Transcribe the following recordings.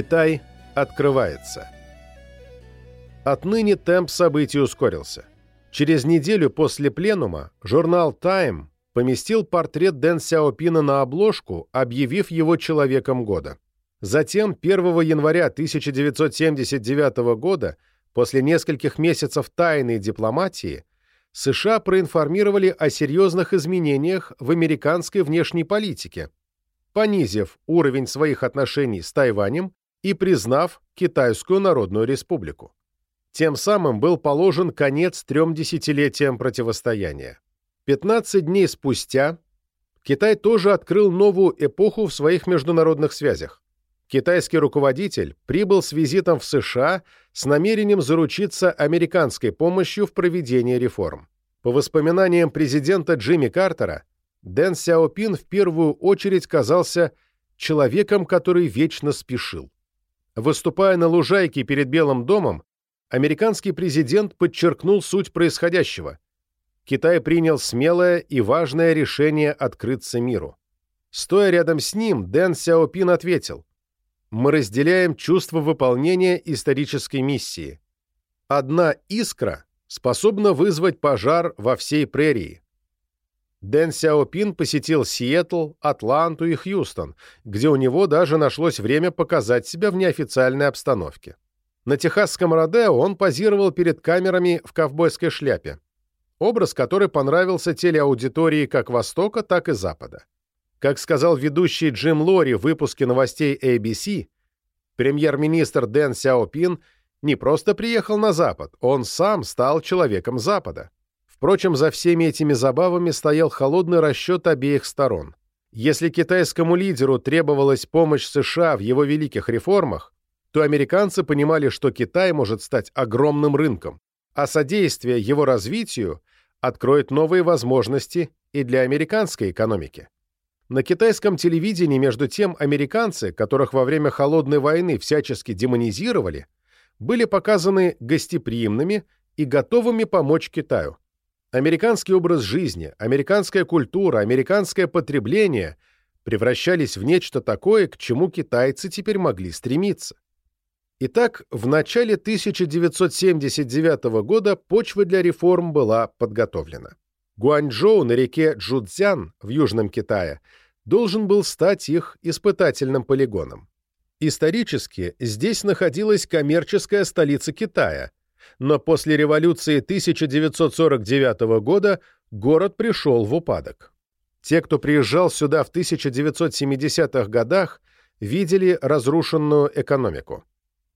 Китай открывается. Отныне темп событий ускорился. Через неделю после пленума журнал Time поместил портрет Дэн Сяопина на обложку, объявив его человеком года. Затем, 1 января 1979 года, после нескольких месяцев тайной дипломатии, США проинформировали о серьезных изменениях в американской внешней политике, понизив уровень своих отношений с Тайванем и признав Китайскую Народную Республику. Тем самым был положен конец трем десятилетиям противостояния. 15 дней спустя Китай тоже открыл новую эпоху в своих международных связях. Китайский руководитель прибыл с визитом в США с намерением заручиться американской помощью в проведении реформ. По воспоминаниям президента Джимми Картера, Дэн Сяопин в первую очередь казался человеком, который вечно спешил. Выступая на лужайке перед Белым домом, американский президент подчеркнул суть происходящего. Китай принял смелое и важное решение открыться миру. Стоя рядом с ним, Дэн Сяопин ответил, «Мы разделяем чувство выполнения исторической миссии. Одна искра способна вызвать пожар во всей прерии». Дэн Сяопин посетил Сиэтл, Атланту и Хьюстон, где у него даже нашлось время показать себя в неофициальной обстановке. На техасском Родео он позировал перед камерами в ковбойской шляпе. Образ, который понравился телеаудитории как Востока, так и Запада. Как сказал ведущий Джим Лори в выпуске новостей ABC, премьер-министр Дэн Сяопин не просто приехал на Запад, он сам стал человеком Запада. Впрочем, за всеми этими забавами стоял холодный расчет обеих сторон. Если китайскому лидеру требовалась помощь США в его великих реформах, то американцы понимали, что Китай может стать огромным рынком, а содействие его развитию откроет новые возможности и для американской экономики. На китайском телевидении, между тем, американцы, которых во время Холодной войны всячески демонизировали, были показаны гостеприимными и готовыми помочь Китаю. Американский образ жизни, американская культура, американское потребление превращались в нечто такое, к чему китайцы теперь могли стремиться. Итак, в начале 1979 года почва для реформ была подготовлена. Гуанчжоу на реке Джудзян в Южном Китае должен был стать их испытательным полигоном. Исторически здесь находилась коммерческая столица Китая, но после революции 1949 года город пришел в упадок. Те, кто приезжал сюда в 1970-х годах, видели разрушенную экономику.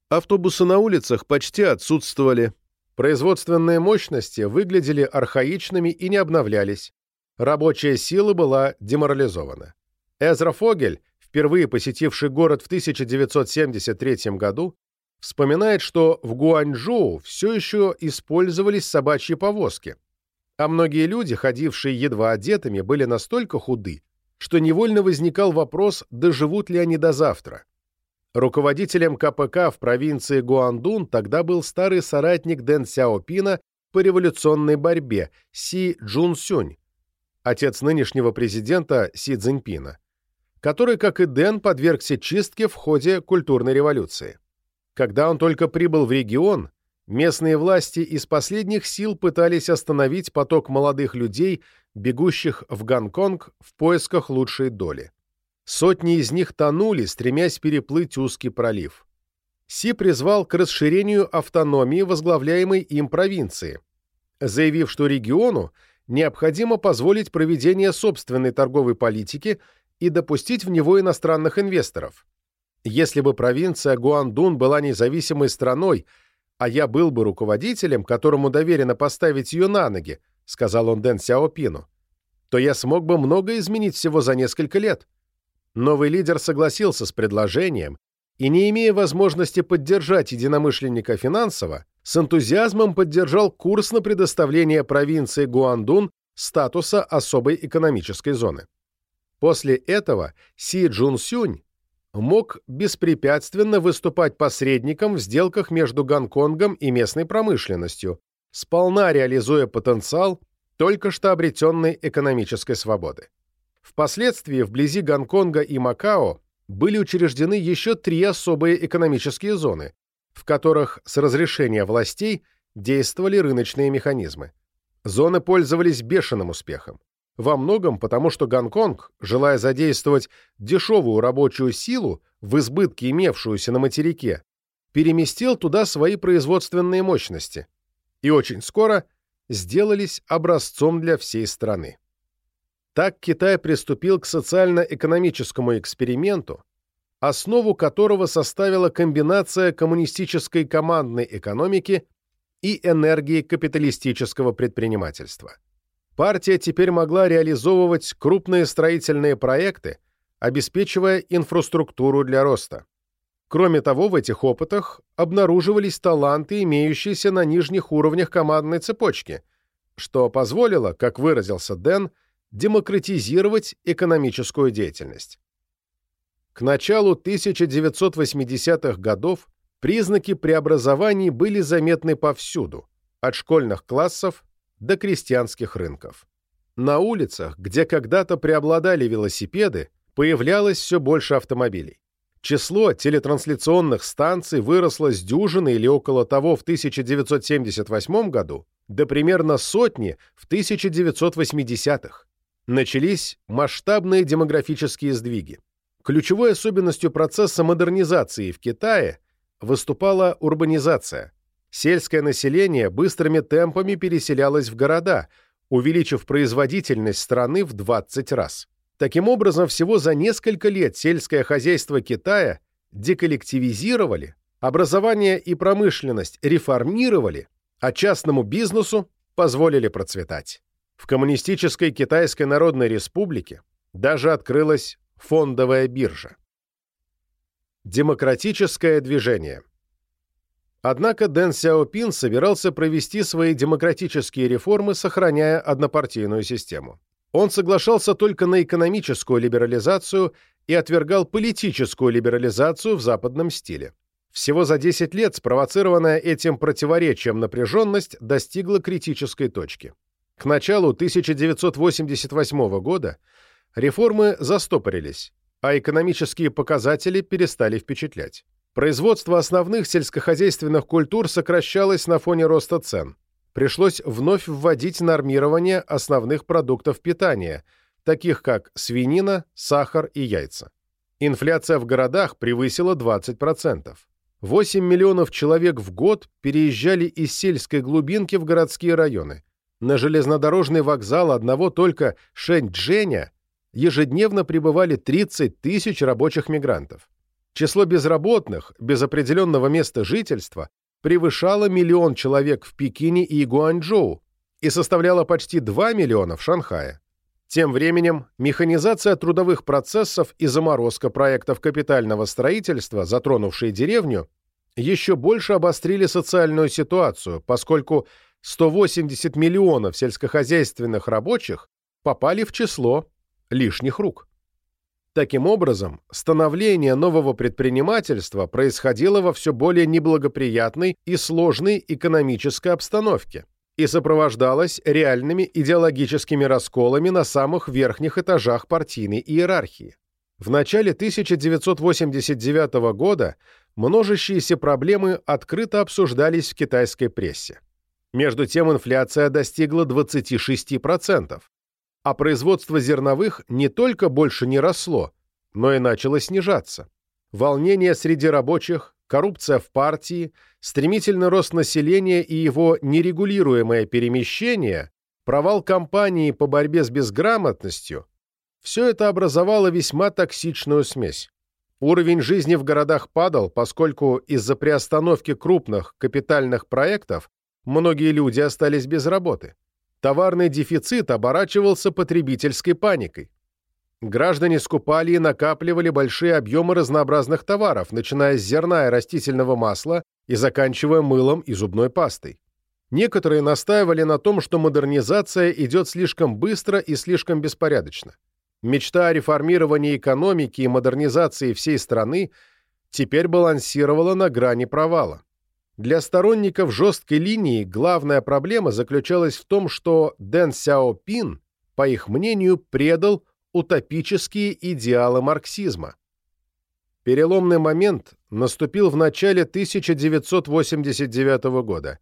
Автобусы на улицах почти отсутствовали. Производственные мощности выглядели архаичными и не обновлялись. Рабочая сила была деморализована. Эзра Фогель, впервые посетивший город в 1973 году, вспоминает, что в Гуанчжоу все еще использовались собачьи повозки, а многие люди, ходившие едва одетыми, были настолько худы, что невольно возникал вопрос, доживут ли они до завтра. Руководителем КПК в провинции Гуандун тогда был старый соратник Дэн Сяопина по революционной борьбе Си Джун Сюнь, отец нынешнего президента Си Цзиньпина, который, как и Дэн, подвергся чистке в ходе культурной революции. Когда он только прибыл в регион, местные власти из последних сил пытались остановить поток молодых людей, бегущих в Гонконг в поисках лучшей доли. Сотни из них тонули, стремясь переплыть узкий пролив. Си призвал к расширению автономии возглавляемой им провинции, заявив, что региону необходимо позволить проведение собственной торговой политики и допустить в него иностранных инвесторов. Если бы провинция Гуандун была независимой страной, а я был бы руководителем, которому доверено поставить ее на ноги, сказал он Дэн Сяопину, то я смог бы много изменить всего за несколько лет. Новый лидер согласился с предложением и, не имея возможности поддержать единомышленника финансово, с энтузиазмом поддержал курс на предоставление провинции Гуандун статуса особой экономической зоны. После этого Си Джун Сюнь мог беспрепятственно выступать посредником в сделках между Гонконгом и местной промышленностью, сполна реализуя потенциал только что обретенной экономической свободы. Впоследствии вблизи Гонконга и Макао были учреждены еще три особые экономические зоны, в которых с разрешения властей действовали рыночные механизмы. Зоны пользовались бешеным успехом. Во многом потому, что Гонконг, желая задействовать дешевую рабочую силу, в избытке имевшуюся на материке, переместил туда свои производственные мощности и очень скоро сделались образцом для всей страны. Так Китай приступил к социально-экономическому эксперименту, основу которого составила комбинация коммунистической командной экономики и энергии капиталистического предпринимательства. Партия теперь могла реализовывать крупные строительные проекты, обеспечивая инфраструктуру для роста. Кроме того, в этих опытах обнаруживались таланты, имеющиеся на нижних уровнях командной цепочки, что позволило, как выразился Дэн, демократизировать экономическую деятельность. К началу 1980-х годов признаки преобразований были заметны повсюду, от школьных классов до крестьянских рынков. На улицах, где когда-то преобладали велосипеды, появлялось все больше автомобилей. Число телетрансляционных станций выросло с дюжины или около того в 1978 году до примерно сотни в 1980-х начались масштабные демографические сдвиги. Ключевой особенностью процесса модернизации в Китае выступала урбанизация. Сельское население быстрыми темпами переселялось в города, увеличив производительность страны в 20 раз. Таким образом, всего за несколько лет сельское хозяйство Китая деколлективизировали, образование и промышленность реформировали, а частному бизнесу позволили процветать. В коммунистической Китайской Народной Республике даже открылась фондовая биржа. Демократическое движение Однако Дэн Сяопин собирался провести свои демократические реформы, сохраняя однопартийную систему. Он соглашался только на экономическую либерализацию и отвергал политическую либерализацию в западном стиле. Всего за 10 лет спровоцированная этим противоречием напряженность достигла критической точки. К началу 1988 года реформы застопорились, а экономические показатели перестали впечатлять. Производство основных сельскохозяйственных культур сокращалось на фоне роста цен. Пришлось вновь вводить нормирование основных продуктов питания, таких как свинина, сахар и яйца. Инфляция в городах превысила 20%. 8 миллионов человек в год переезжали из сельской глубинки в городские районы – на железнодорожный вокзал одного только Шэньчжэня ежедневно прибывали 30 тысяч рабочих мигрантов. Число безработных, без определенного места жительства, превышало миллион человек в Пекине и Гуанчжоу и составляло почти 2 миллиона в Шанхае. Тем временем механизация трудовых процессов и заморозка проектов капитального строительства, затронувшие деревню, еще больше обострили социальную ситуацию, поскольку 180 миллионов сельскохозяйственных рабочих попали в число лишних рук. Таким образом, становление нового предпринимательства происходило во все более неблагоприятной и сложной экономической обстановке и сопровождалось реальными идеологическими расколами на самых верхних этажах партийной иерархии. В начале 1989 года множащиеся проблемы открыто обсуждались в китайской прессе. Между тем инфляция достигла 26%, а производство зерновых не только больше не росло, но и начало снижаться. Волнение среди рабочих, коррупция в партии, стремительный рост населения и его нерегулируемое перемещение, провал кампании по борьбе с безграмотностью – все это образовало весьма токсичную смесь. Уровень жизни в городах падал, поскольку из-за приостановки крупных капитальных проектов многие люди остались без работы. Товарный дефицит оборачивался потребительской паникой. Граждане скупали и накапливали большие объемы разнообразных товаров, начиная с зерна и растительного масла и заканчивая мылом и зубной пастой. Некоторые настаивали на том, что модернизация идет слишком быстро и слишком беспорядочно. Мечта о реформировании экономики и модернизации всей страны теперь балансировала на грани провала. Для сторонников жесткой линии главная проблема заключалась в том, что Дэн Сяопин, по их мнению, предал утопические идеалы марксизма. Переломный момент наступил в начале 1989 года,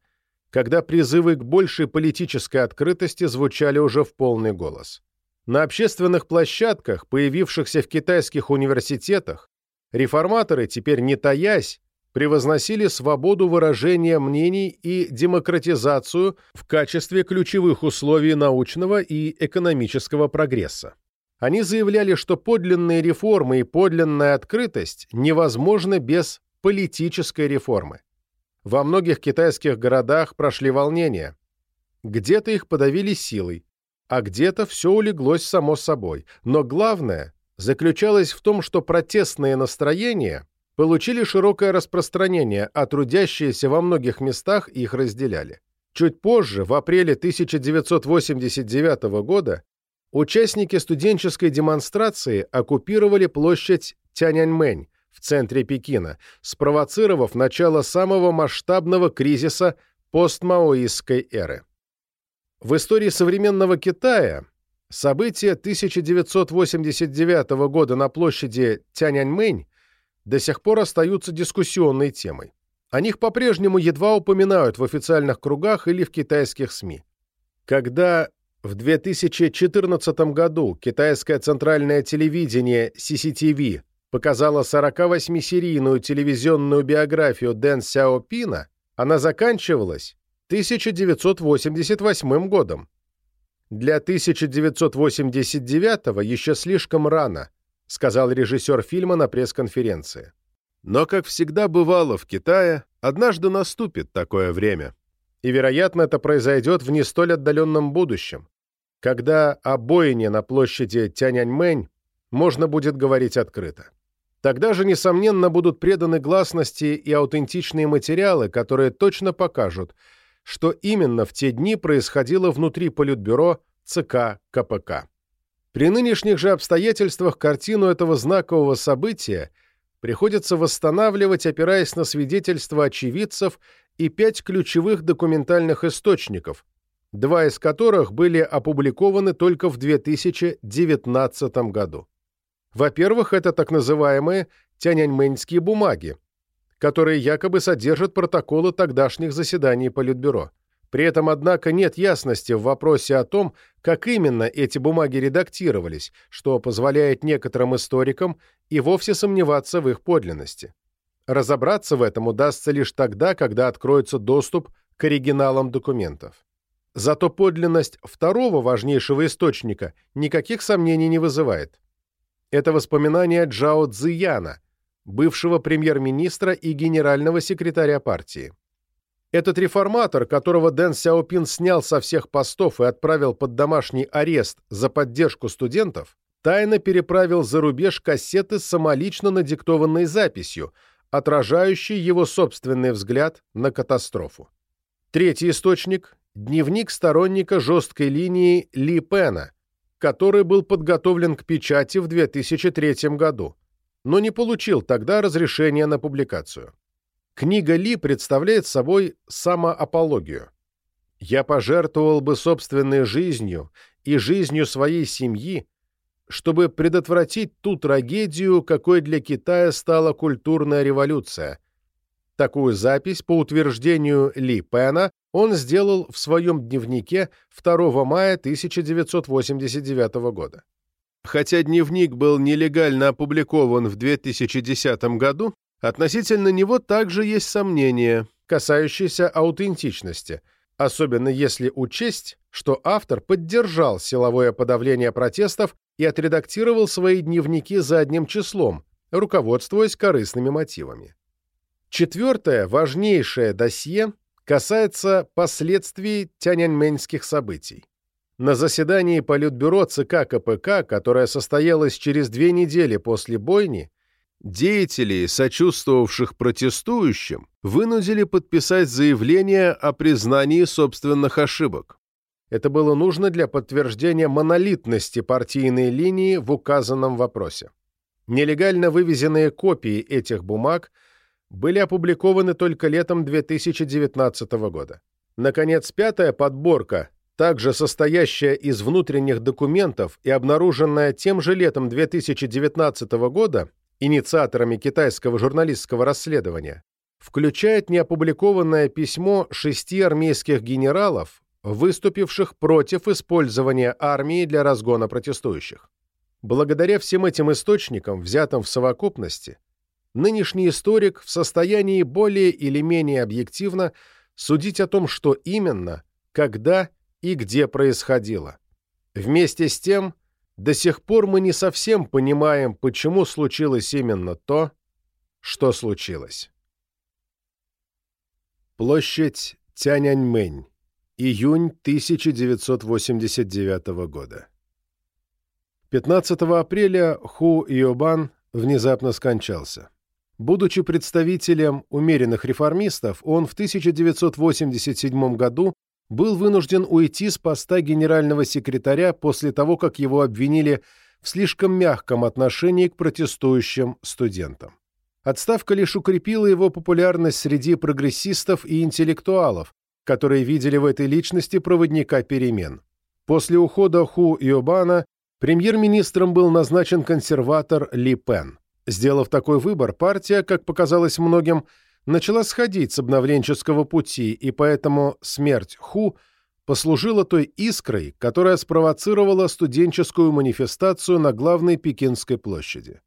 когда призывы к большей политической открытости звучали уже в полный голос. На общественных площадках, появившихся в китайских университетах, реформаторы, теперь не таясь, превозносили свободу выражения мнений и демократизацию в качестве ключевых условий научного и экономического прогресса. Они заявляли, что подлинные реформы и подлинная открытость невозможны без политической реформы. Во многих китайских городах прошли волнения. Где-то их подавили силой, а где-то все улеглось само собой. Но главное заключалось в том, что протестные настроения получили широкое распространение, а трудящиеся во многих местах их разделяли. Чуть позже, в апреле 1989 года, Участники студенческой демонстрации оккупировали площадь Тяньаньмэнь в центре Пекина, спровоцировав начало самого масштабного кризиса постмаоистской эры. В истории современного Китая события 1989 года на площади Тяньаньмэнь до сих пор остаются дискуссионной темой. О них по-прежнему едва упоминают в официальных кругах или в китайских СМИ. Когда в 2014 году китайское центральное телевидение CCTV показало 48-серийную телевизионную биографию Дэн Сяопина, она заканчивалась 1988 годом. Для 1989 еще слишком рано, сказал режиссер фильма на пресс-конференции. Но, как всегда бывало в Китае, однажды наступит такое время. И, вероятно, это произойдет в не столь отдаленном будущем когда о бойне на площади Тяньаньмэнь можно будет говорить открыто. Тогда же, несомненно, будут преданы гласности и аутентичные материалы, которые точно покажут, что именно в те дни происходило внутри Политбюро ЦК КПК. При нынешних же обстоятельствах картину этого знакового события приходится восстанавливать, опираясь на свидетельства очевидцев и пять ключевых документальных источников, два из которых были опубликованы только в 2019 году. Во-первых, это так называемые тяньаньмэньские бумаги, которые якобы содержат протоколы тогдашних заседаний Политбюро. При этом, однако, нет ясности в вопросе о том, как именно эти бумаги редактировались, что позволяет некоторым историкам и вовсе сомневаться в их подлинности. Разобраться в этом удастся лишь тогда, когда откроется доступ к оригиналам документов. Зато подлинность второго важнейшего источника никаких сомнений не вызывает. Это воспоминания Джао Цзияна, бывшего премьер-министра и генерального секретаря партии. Этот реформатор, которого Дэн Сяопин снял со всех постов и отправил под домашний арест за поддержку студентов, тайно переправил за рубеж кассеты с самолично надиктованной записью, отражающей его собственный взгляд на катастрофу. Третий источник дневник сторонника жесткой линии Ли Пена, который был подготовлен к печати в 2003 году, но не получил тогда разрешения на публикацию. Книга Ли представляет собой самоапологию. «Я пожертвовал бы собственной жизнью и жизнью своей семьи, чтобы предотвратить ту трагедию, какой для Китая стала культурная революция. Такую запись, по утверждению Ли Пена, он сделал в своем дневнике 2 мая 1989 года. Хотя дневник был нелегально опубликован в 2010 году, относительно него также есть сомнения, касающиеся аутентичности, особенно если учесть, что автор поддержал силовое подавление протестов и отредактировал свои дневники за одним числом, руководствуясь корыстными мотивами. Четвертое, важнейшее досье касается последствий тяньаньмэньских событий. На заседании Политбюро ЦК КПК, которое состоялось через две недели после бойни, деятелей, сочувствовавших протестующим, вынудили подписать заявление о признании собственных ошибок. Это было нужно для подтверждения монолитности партийной линии в указанном вопросе. Нелегально вывезенные копии этих бумаг – были опубликованы только летом 2019 года. Наконец, пятая подборка, также состоящая из внутренних документов и обнаруженная тем же летом 2019 года, инициаторами китайского журналистского расследования, включает неопубликованное письмо шести армейских генералов, выступивших против использования армии для разгона протестующих. Благодаря всем этим источникам, взятым в совокупности, нынешний историк в состоянии более или менее объективно судить о том, что именно, когда и где происходило. Вместе с тем, до сих пор мы не совсем понимаем, почему случилось именно то, что случилось. Площадь Тяньаньмэнь. Июнь 1989 года. 15 апреля Ху Иобан внезапно скончался. Будучи представителем умеренных реформистов, он в 1987 году был вынужден уйти с поста генерального секретаря после того, как его обвинили в слишком мягком отношении к протестующим студентам. Отставка лишь укрепила его популярность среди прогрессистов и интеллектуалов, которые видели в этой личности проводника перемен. После ухода Ху Иобана Премьер-министром был назначен консерватор Ли Пен. Сделав такой выбор, партия, как показалось многим, начала сходить с обновленческого пути, и поэтому смерть Ху послужила той искрой, которая спровоцировала студенческую манифестацию на главной Пекинской площади.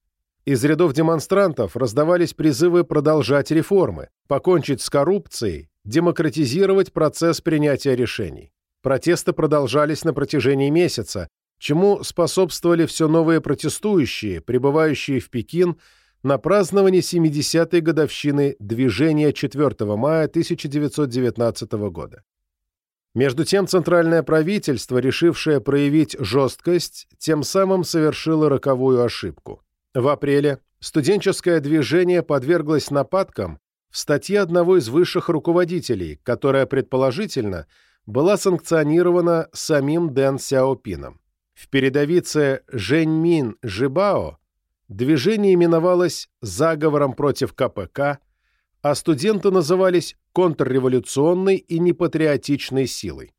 Из рядов демонстрантов раздавались призывы продолжать реформы, покончить с коррупцией, демократизировать процесс принятия решений. Протесты продолжались на протяжении месяца, чему способствовали все новые протестующие, прибывающие в Пекин на празднование 70-й годовщины движения 4 мая 1919 года. Между тем, Центральное правительство, решившее проявить жесткость, тем самым совершило роковую ошибку. В апреле студенческое движение подверглось нападкам в статье одного из высших руководителей, которая, предположительно, была санкционирована самим Дэн Сяопином. В передовице «Женьмин Жибао» движение именовалось «заговором против КПК», а студенты назывались контрреволюционной и непатриотичной силой.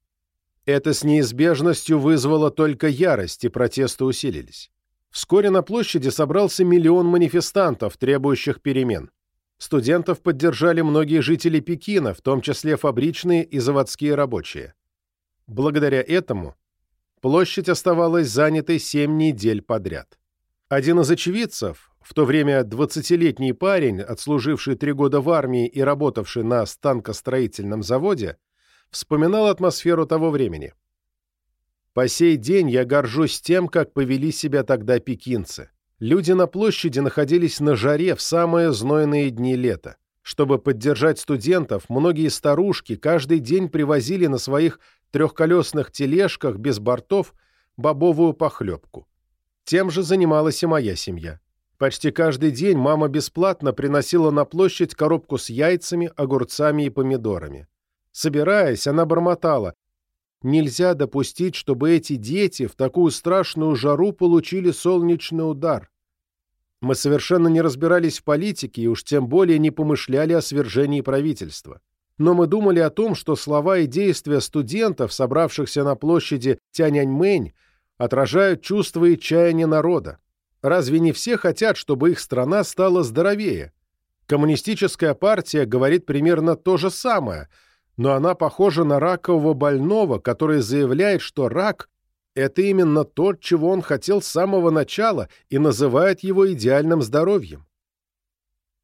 Это с неизбежностью вызвало только ярость, и протесты усилились. Вскоре на площади собрался миллион манифестантов, требующих перемен. Студентов поддержали многие жители Пекина, в том числе фабричные и заводские рабочие. Благодаря этому площадь оставалась занятой семь недель подряд. Один из очевидцев, в то время 20-летний парень, отслуживший три года в армии и работавший на станкостроительном заводе, вспоминал атмосферу того времени. «По сей день я горжусь тем, как повели себя тогда пекинцы. Люди на площади находились на жаре в самые знойные дни лета. Чтобы поддержать студентов, многие старушки каждый день привозили на своих трехколесных тележках без бортов бобовую похлебку. Тем же занималась и моя семья. Почти каждый день мама бесплатно приносила на площадь коробку с яйцами, огурцами и помидорами. Собираясь, она бормотала. «Нельзя допустить, чтобы эти дети в такую страшную жару получили солнечный удар». Мы совершенно не разбирались в политике и уж тем более не помышляли о свержении правительства но мы думали о том, что слова и действия студентов, собравшихся на площади Тяньаньмэнь, отражают чувства и чаяния народа. Разве не все хотят, чтобы их страна стала здоровее? Коммунистическая партия говорит примерно то же самое, но она похожа на ракового больного, который заявляет, что рак – это именно то, чего он хотел с самого начала и называет его идеальным здоровьем.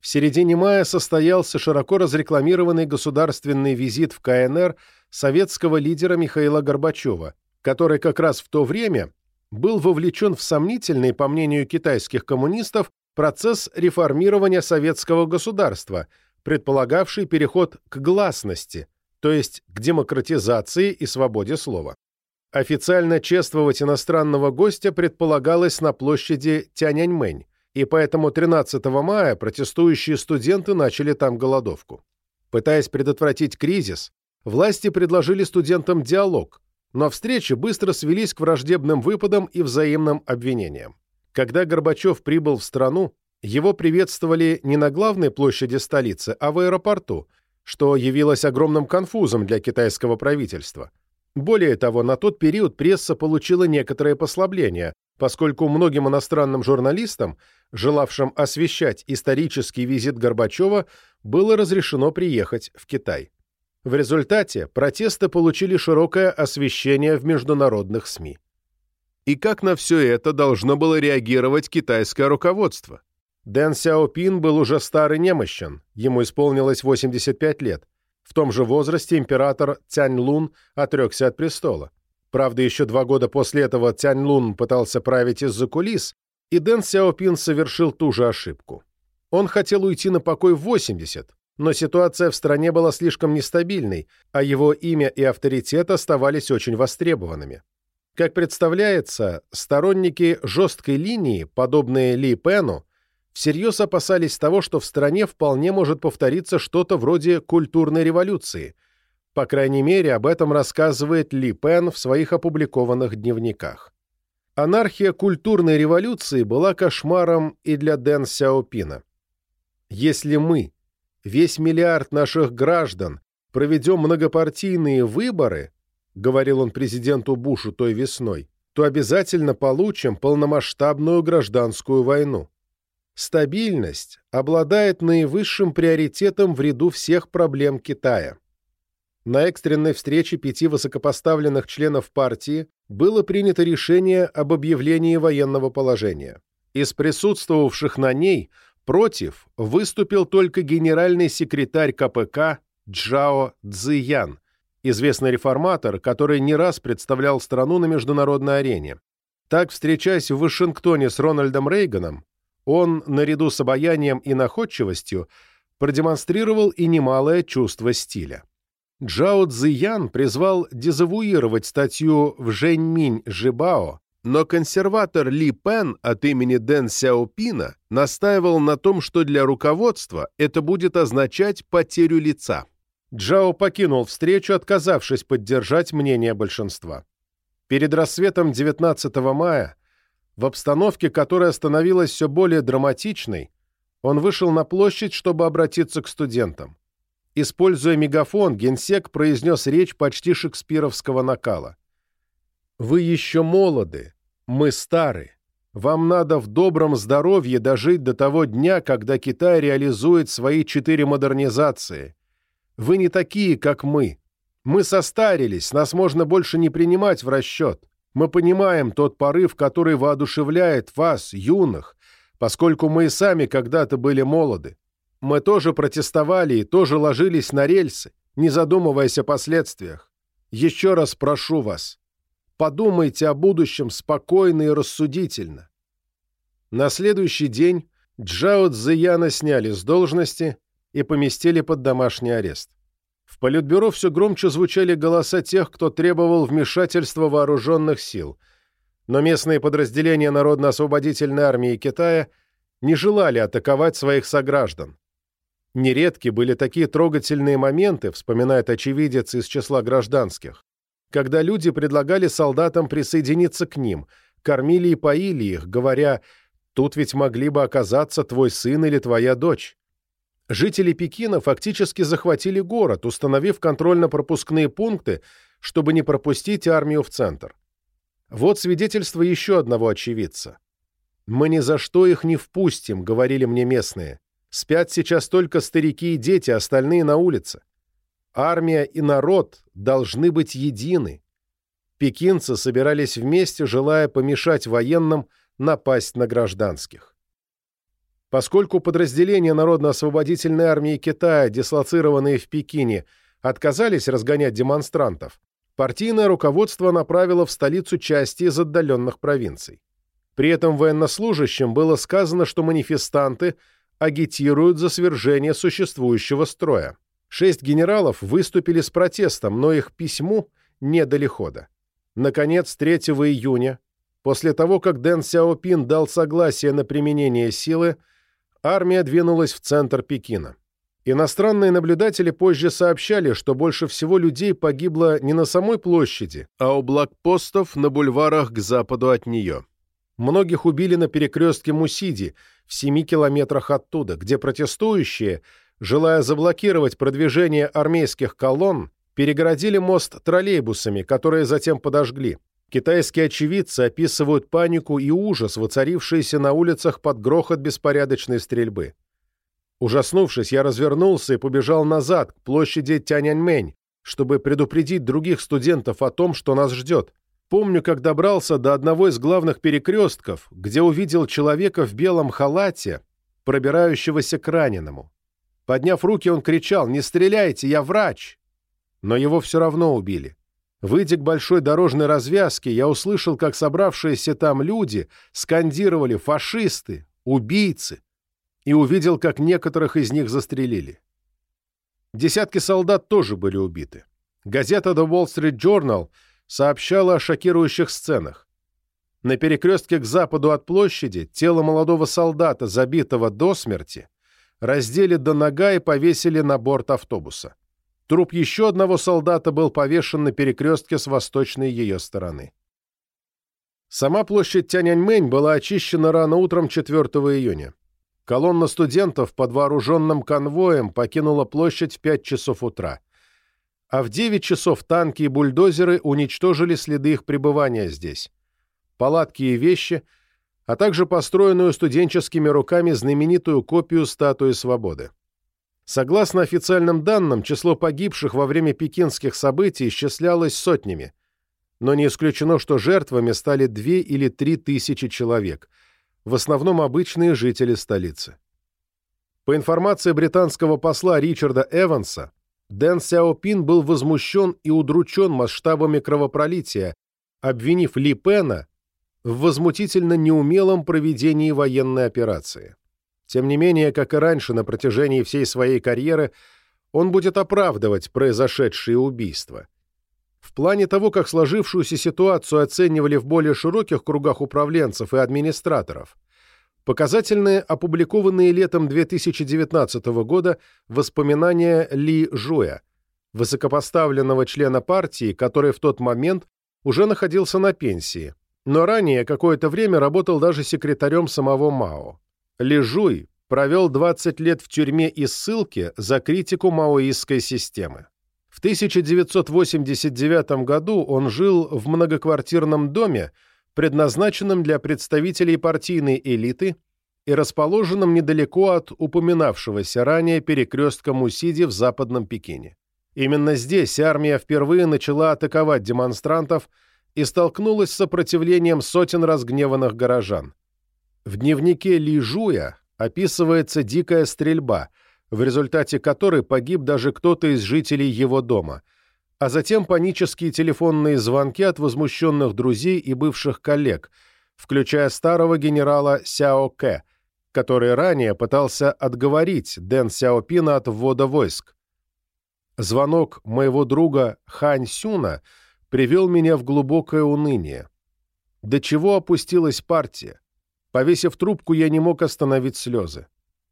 В середине мая состоялся широко разрекламированный государственный визит в КНР советского лидера Михаила Горбачева, который как раз в то время был вовлечен в сомнительный, по мнению китайских коммунистов, процесс реформирования советского государства, предполагавший переход к гласности, то есть к демократизации и свободе слова. Официально чествовать иностранного гостя предполагалось на площади Тяньаньмэнь, и поэтому 13 мая протестующие студенты начали там голодовку. Пытаясь предотвратить кризис, власти предложили студентам диалог, но встречи быстро свелись к враждебным выпадам и взаимным обвинениям. Когда Горбачев прибыл в страну, его приветствовали не на главной площади столицы, а в аэропорту, что явилось огромным конфузом для китайского правительства. Более того, на тот период пресса получила некоторое послабление, поскольку многим иностранным журналистам, желавшим освещать исторический визит Горбачева, было разрешено приехать в Китай. В результате протесты получили широкое освещение в международных СМИ. И как на все это должно было реагировать китайское руководство? Дэн Сяопин был уже старый немощен, ему исполнилось 85 лет. В том же возрасте император Цянь Лун отрекся от престола. Правда, еще два года после этого Цянь Лун пытался править из-за кулис, и Дэн Сяопин совершил ту же ошибку. Он хотел уйти на покой в 80, но ситуация в стране была слишком нестабильной, а его имя и авторитет оставались очень востребованными. Как представляется, сторонники жесткой линии, подобные Ли Пену, всерьез опасались того, что в стране вполне может повториться что-то вроде культурной революции. По крайней мере, об этом рассказывает Ли Пен в своих опубликованных дневниках. Анархия культурной революции была кошмаром и для Дэн Сяопина. Если мы, весь миллиард наших граждан, проведем многопартийные выборы, говорил он президенту Бушу той весной, то обязательно получим полномасштабную гражданскую войну. Стабильность обладает наивысшим приоритетом в ряду всех проблем Китая. На экстренной встрече пяти высокопоставленных членов партии было принято решение об объявлении военного положения. Из присутствовавших на ней против выступил только генеральный секретарь КПК Джао Цзиян, известный реформатор, который не раз представлял страну на международной арене. Так, встречаясь в Вашингтоне с Рональдом Рейганом, он, наряду с обаянием и находчивостью, продемонстрировал и немалое чувство стиля. Джао Цзиян призвал дезавуировать статью в Жэньминь Жибао, но консерватор Ли Пен от имени Дэн Сяопина настаивал на том, что для руководства это будет означать потерю лица. Джао покинул встречу, отказавшись поддержать мнение большинства. Перед рассветом 19 мая в обстановке, которая становилась все более драматичной, он вышел на площадь, чтобы обратиться к студентам. Используя мегафон, генсек произнес речь почти шекспировского накала. «Вы еще молоды, мы стары. Вам надо в добром здоровье дожить до того дня, когда Китай реализует свои четыре модернизации. Вы не такие, как мы. Мы состарились, нас можно больше не принимать в расчет. Мы понимаем тот порыв, который воодушевляет вас, юных, поскольку мы и сами когда-то были молоды. Мы тоже протестовали и тоже ложились на рельсы, не задумываясь о последствиях. Еще раз прошу вас, подумайте о будущем спокойно и рассудительно. На следующий день Джао Цзияна сняли с должности и поместили под домашний арест. В Политбюро все громче звучали голоса тех, кто требовал вмешательства вооруженных сил, но местные подразделения Народно-освободительной армии Китая не желали атаковать своих сограждан. Нередки были такие трогательные моменты, вспоминает очевидец из числа гражданских, когда люди предлагали солдатам присоединиться к ним, кормили и поили их, говоря «тут ведь могли бы оказаться твой сын или твоя дочь». Жители Пекина фактически захватили город, установив контрольно-пропускные пункты, чтобы не пропустить армию в центр. Вот свидетельство еще одного очевидца. «Мы ни за что их не впустим», — говорили мне местные. «Спят сейчас только старики и дети, остальные на улице. Армия и народ должны быть едины». Пекинцы собирались вместе, желая помешать военным напасть на гражданских. Поскольку подразделения Народно-освободительной армии Китая, дислоцированные в Пекине, отказались разгонять демонстрантов, партийное руководство направило в столицу части из отдаленных провинций. При этом военнослужащим было сказано, что манифестанты агитируют за свержение существующего строя. Шесть генералов выступили с протестом, но их письму не дали хода. Наконец, 3 июня, после того, как Дэн Сяопин дал согласие на применение силы, армия двинулась в центр Пекина. Иностранные наблюдатели позже сообщали, что больше всего людей погибло не на самой площади, а у блокпостов на бульварах к западу от нее. Многих убили на перекрестке Мусиди, в 7 километрах оттуда, где протестующие, желая заблокировать продвижение армейских колонн, перегородили мост троллейбусами, которые затем подожгли. Китайские очевидцы описывают панику и ужас, воцарившиеся на улицах под грохот беспорядочной стрельбы. Ужаснувшись, я развернулся и побежал назад, к площади Тяньаньмэнь, чтобы предупредить других студентов о том, что нас ждет. Помню, как добрался до одного из главных перекрестков, где увидел человека в белом халате, пробирающегося к раненому. Подняв руки, он кричал «Не стреляйте, я врач!» Но его все равно убили. Выйдя к большой дорожной развязке, я услышал, как собравшиеся там люди скандировали «фашисты», «убийцы», и увидел, как некоторых из них застрелили. Десятки солдат тоже были убиты. Газета The Wall Street Journal сообщала о шокирующих сценах. На перекрестке к западу от площади тело молодого солдата, забитого до смерти, раздели до нога и повесили на борт автобуса. Труп еще одного солдата был повешен на перекрестке с восточной ее стороны. Сама площадь Тяньаньмэнь была очищена рано утром 4 июня. Колонна студентов под вооруженным конвоем покинула площадь в 5 часов утра. А в 9 часов танки и бульдозеры уничтожили следы их пребывания здесь. Палатки и вещи, а также построенную студенческими руками знаменитую копию статуи свободы. Согласно официальным данным, число погибших во время пекинских событий исчислялось сотнями, но не исключено, что жертвами стали две или три тысячи человек, в основном обычные жители столицы. По информации британского посла Ричарда Эванса, Дэн Сяопин был возмущен и удручен масштабами кровопролития, обвинив Ли Пена в возмутительно неумелом проведении военной операции. Тем не менее, как и раньше на протяжении всей своей карьеры, он будет оправдывать произошедшие убийства. В плане того, как сложившуюся ситуацию оценивали в более широких кругах управленцев и администраторов, показательные опубликованные летом 2019 года воспоминания Ли Жуя, высокопоставленного члена партии, который в тот момент уже находился на пенсии, но ранее какое-то время работал даже секретарем самого Мао. Лежуй провел 20 лет в тюрьме и ссылке за критику маоистской системы. В 1989 году он жил в многоквартирном доме, предназначенном для представителей партийной элиты и расположенном недалеко от упоминавшегося ранее перекрестка Мусиди в Западном Пекине. Именно здесь армия впервые начала атаковать демонстрантов и столкнулась с сопротивлением сотен разгневанных горожан. В дневнике Ли Жуя описывается дикая стрельба, в результате которой погиб даже кто-то из жителей его дома, а затем панические телефонные звонки от возмущенных друзей и бывших коллег, включая старого генерала Сяо Кэ, который ранее пытался отговорить Дэн Сяопина от ввода войск. Звонок моего друга Хань Сюна привел меня в глубокое уныние. До чего опустилась партия? Повесив трубку, я не мог остановить слезы.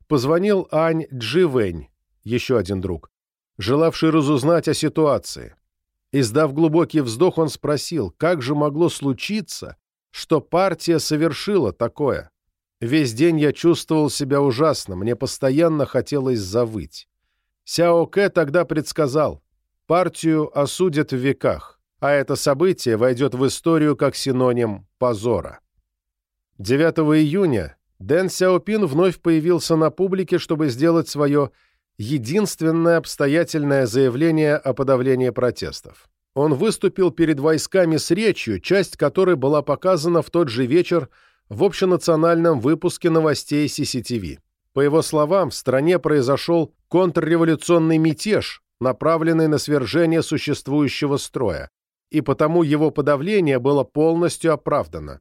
Позвонил Ань Дживэнь, еще один друг, желавший разузнать о ситуации. Издав глубокий вздох, он спросил, как же могло случиться, что партия совершила такое. Весь день я чувствовал себя ужасно, мне постоянно хотелось завыть. Сяо Кэ тогда предсказал, партию осудят в веках, а это событие войдет в историю как синоним позора. 9 июня Дэн Сяопин вновь появился на публике, чтобы сделать свое единственное обстоятельное заявление о подавлении протестов. Он выступил перед войсками с речью, часть которой была показана в тот же вечер в общенациональном выпуске новостей CCTV. По его словам, в стране произошел контрреволюционный мятеж, направленный на свержение существующего строя, и потому его подавление было полностью оправдано.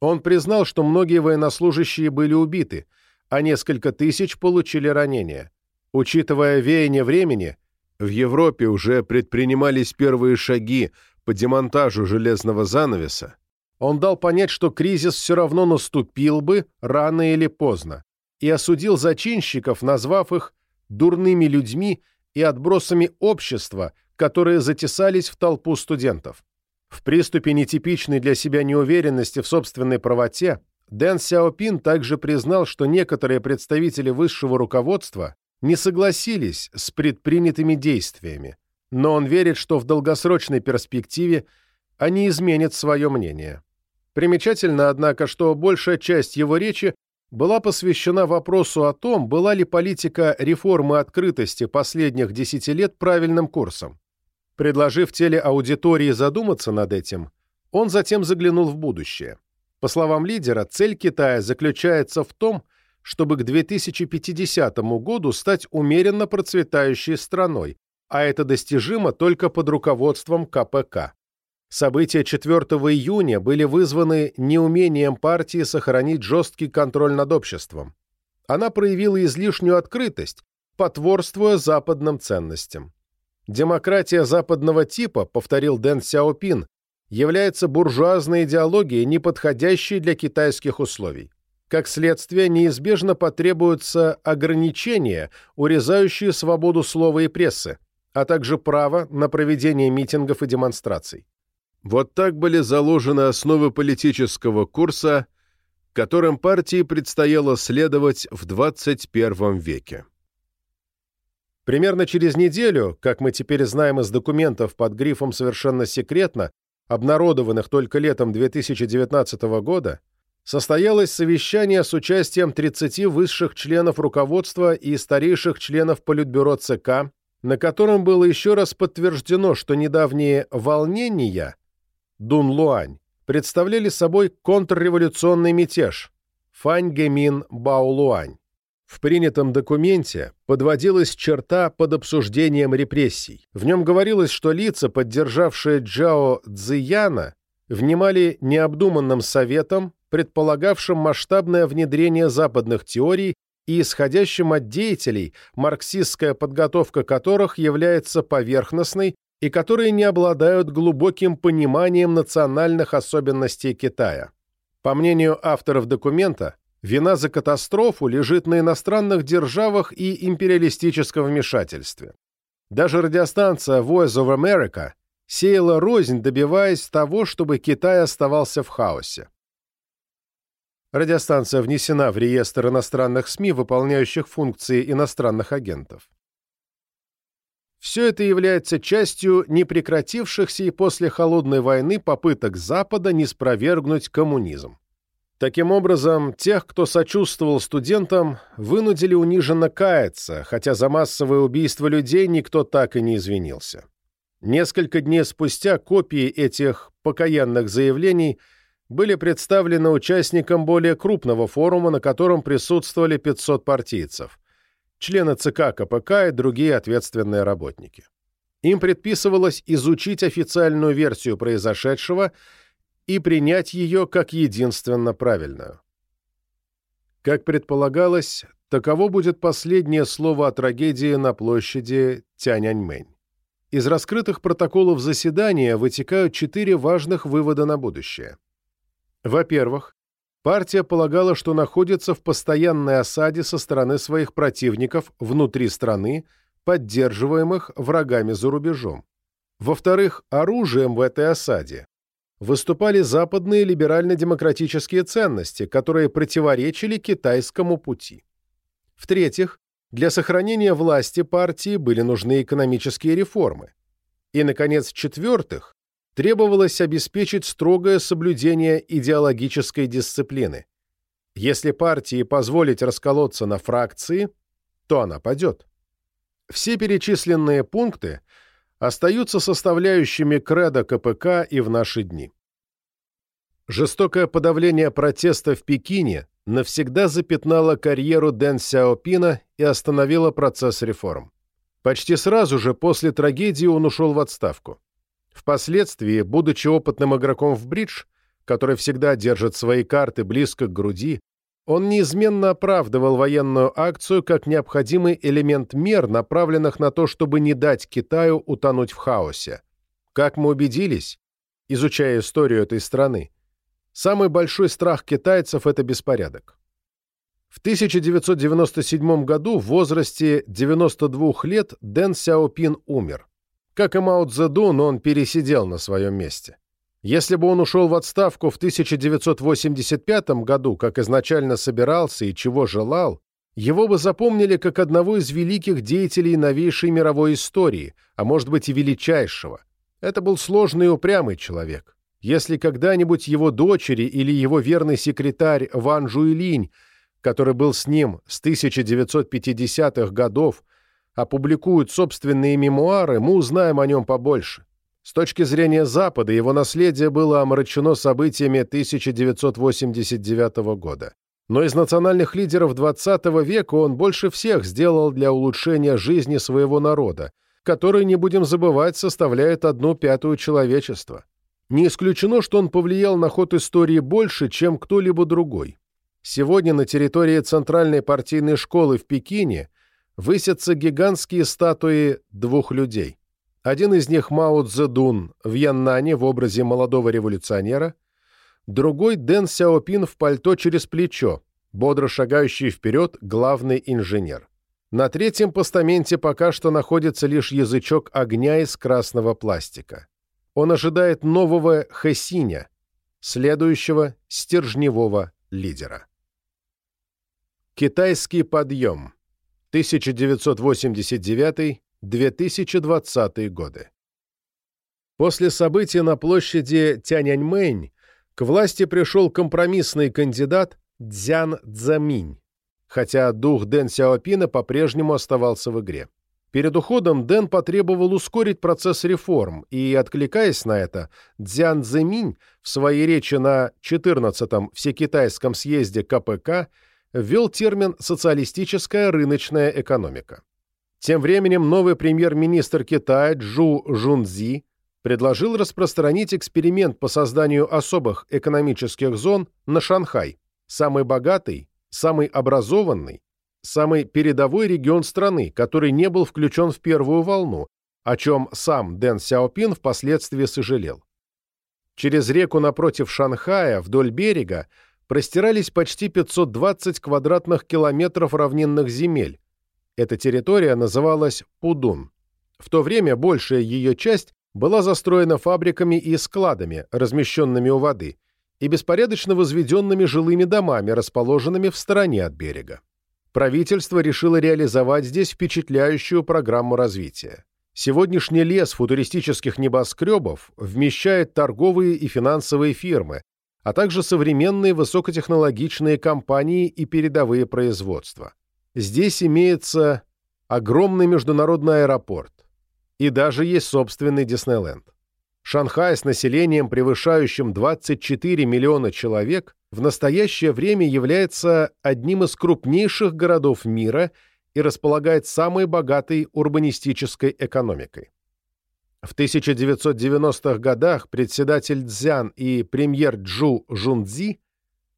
Он признал, что многие военнослужащие были убиты, а несколько тысяч получили ранения. Учитывая веяние времени, в Европе уже предпринимались первые шаги по демонтажу железного занавеса, он дал понять, что кризис все равно наступил бы рано или поздно, и осудил зачинщиков, назвав их дурными людьми и отбросами общества, которые затесались в толпу студентов. В приступе нетипичной для себя неуверенности в собственной правоте Дэн Сяопин также признал, что некоторые представители высшего руководства не согласились с предпринятыми действиями, но он верит, что в долгосрочной перспективе не изменит свое мнение. Примечательно, однако, что большая часть его речи была посвящена вопросу о том, была ли политика реформы открытости последних десяти лет правильным курсом. Предложив телеаудитории задуматься над этим, он затем заглянул в будущее. По словам лидера, цель Китая заключается в том, чтобы к 2050 году стать умеренно процветающей страной, а это достижимо только под руководством КПК. События 4 июня были вызваны неумением партии сохранить жесткий контроль над обществом. Она проявила излишнюю открытость, потворствуя западным ценностям. Демократия западного типа, повторил Дэн Сяопин, является буржуазной идеологией, не подходящей для китайских условий. Как следствие, неизбежно потребуются ограничения, урезающие свободу слова и прессы, а также право на проведение митингов и демонстраций. Вот так были заложены основы политического курса, которым партии предстояло следовать в 21 веке. Примерно через неделю, как мы теперь знаем из документов под грифом «Совершенно секретно», обнародованных только летом 2019 года, состоялось совещание с участием 30 высших членов руководства и старейших членов Политбюро ЦК, на котором было еще раз подтверждено, что недавние волнения Дун-Луань представляли собой контрреволюционный мятеж Фань-Гемин-Бао-Луань. В принятом документе подводилась черта под обсуждением репрессий. В нем говорилось, что лица, поддержавшие Джао Цзияна, внимали необдуманным советам, предполагавшим масштабное внедрение западных теорий и исходящим от деятелей, марксистская подготовка которых является поверхностной и которые не обладают глубоким пониманием национальных особенностей Китая. По мнению авторов документа, Вина за катастрофу лежит на иностранных державах и империалистическом вмешательстве. Даже радиостанция Voice of America сеяла рознь, добиваясь того, чтобы Китай оставался в хаосе. Радиостанция внесена в реестр иностранных СМИ, выполняющих функции иностранных агентов. Все это является частью непрекратившихся и после Холодной войны попыток Запада не спровергнуть коммунизм. Таким образом, тех, кто сочувствовал студентам, вынудили униженно каяться, хотя за массовое убийство людей никто так и не извинился. Несколько дней спустя копии этих покаянных заявлений были представлены участникам более крупного форума, на котором присутствовали 500 партийцев, члены ЦК КПК и другие ответственные работники. Им предписывалось изучить официальную версию произошедшего – и принять ее как единственно правильную. Как предполагалось, таково будет последнее слово о трагедии на площади Тяньаньмэнь. Из раскрытых протоколов заседания вытекают четыре важных вывода на будущее. Во-первых, партия полагала, что находится в постоянной осаде со стороны своих противников внутри страны, поддерживаемых врагами за рубежом. Во-вторых, оружием в этой осаде выступали западные либерально-демократические ценности, которые противоречили китайскому пути. В-третьих, для сохранения власти партии были нужны экономические реформы. И, наконец, в-четвертых, требовалось обеспечить строгое соблюдение идеологической дисциплины. Если партии позволить расколоться на фракции, то она падет. Все перечисленные пункты – остаются составляющими кредо КПК и в наши дни. Жестокое подавление протеста в Пекине навсегда запятнало карьеру Дэн Сяопина и остановило процесс реформ. Почти сразу же после трагедии он ушел в отставку. Впоследствии, будучи опытным игроком в бридж, который всегда держит свои карты близко к груди, он неизменно оправдывал военную акцию как необходимый элемент мер, направленных на то, чтобы не дать Китаю утонуть в хаосе. Как мы убедились, изучая историю этой страны, самый большой страх китайцев – это беспорядок. В 1997 году в возрасте 92 лет Дэн Сяопин умер. Как и Мао Цзэдун, он пересидел на своем месте. Если бы он ушел в отставку в 1985 году, как изначально собирался и чего желал, его бы запомнили как одного из великих деятелей новейшей мировой истории, а может быть и величайшего. Это был сложный и упрямый человек. Если когда-нибудь его дочери или его верный секретарь Ван Жуйлинь, который был с ним с 1950-х годов, опубликуют собственные мемуары, мы узнаем о нем побольше. С точки зрения Запада его наследие было омрачено событиями 1989 года. Но из национальных лидеров XX века он больше всех сделал для улучшения жизни своего народа, который, не будем забывать, составляет одну пятую человечества. Не исключено, что он повлиял на ход истории больше, чем кто-либо другой. Сегодня на территории Центральной партийной школы в Пекине высятся гигантские статуи двух людей. Один из них Мао Цзэдун в Яннане в образе молодого революционера, другой Дэн Сяопин в пальто через плечо, бодро шагающий вперед главный инженер. На третьем постаменте пока что находится лишь язычок огня из красного пластика. Он ожидает нового Хэсиня, следующего стержневого лидера. Китайский подъем. 1989-2020 годы. После событий на площади Тяньаньмэнь к власти пришел компромиссный кандидат Дзян Цзаминь, хотя дух Дэн Сяопина по-прежнему оставался в игре. Перед уходом Дэн потребовал ускорить процесс реформ, и, откликаясь на это, Дзян Цзэминь в своей речи на 14-м Всекитайском съезде КПК ввел термин «социалистическая рыночная экономика». Тем временем новый премьер-министр Китая Джу Жунзи предложил распространить эксперимент по созданию особых экономических зон на Шанхай, самый богатый, самый образованный, самый передовой регион страны, который не был включен в первую волну, о чем сам Дэн Сяопин впоследствии сожалел. Через реку напротив Шанхая, вдоль берега, простирались почти 520 квадратных километров равнинных земель. Эта территория называлась Пудун. В то время большая ее часть была застроена фабриками и складами, размещенными у воды, и беспорядочно возведенными жилыми домами, расположенными в стороне от берега. Правительство решило реализовать здесь впечатляющую программу развития. Сегодняшний лес футуристических небоскребов вмещает торговые и финансовые фирмы, а также современные высокотехнологичные компании и передовые производства. Здесь имеется огромный международный аэропорт, и даже есть собственный Диснейленд. Шанхай с населением, превышающим 24 миллиона человек, в настоящее время является одним из крупнейших городов мира и располагает самой богатой урбанистической экономикой. В 1990-х годах председатель Цзян и премьер Джу Жунцзи,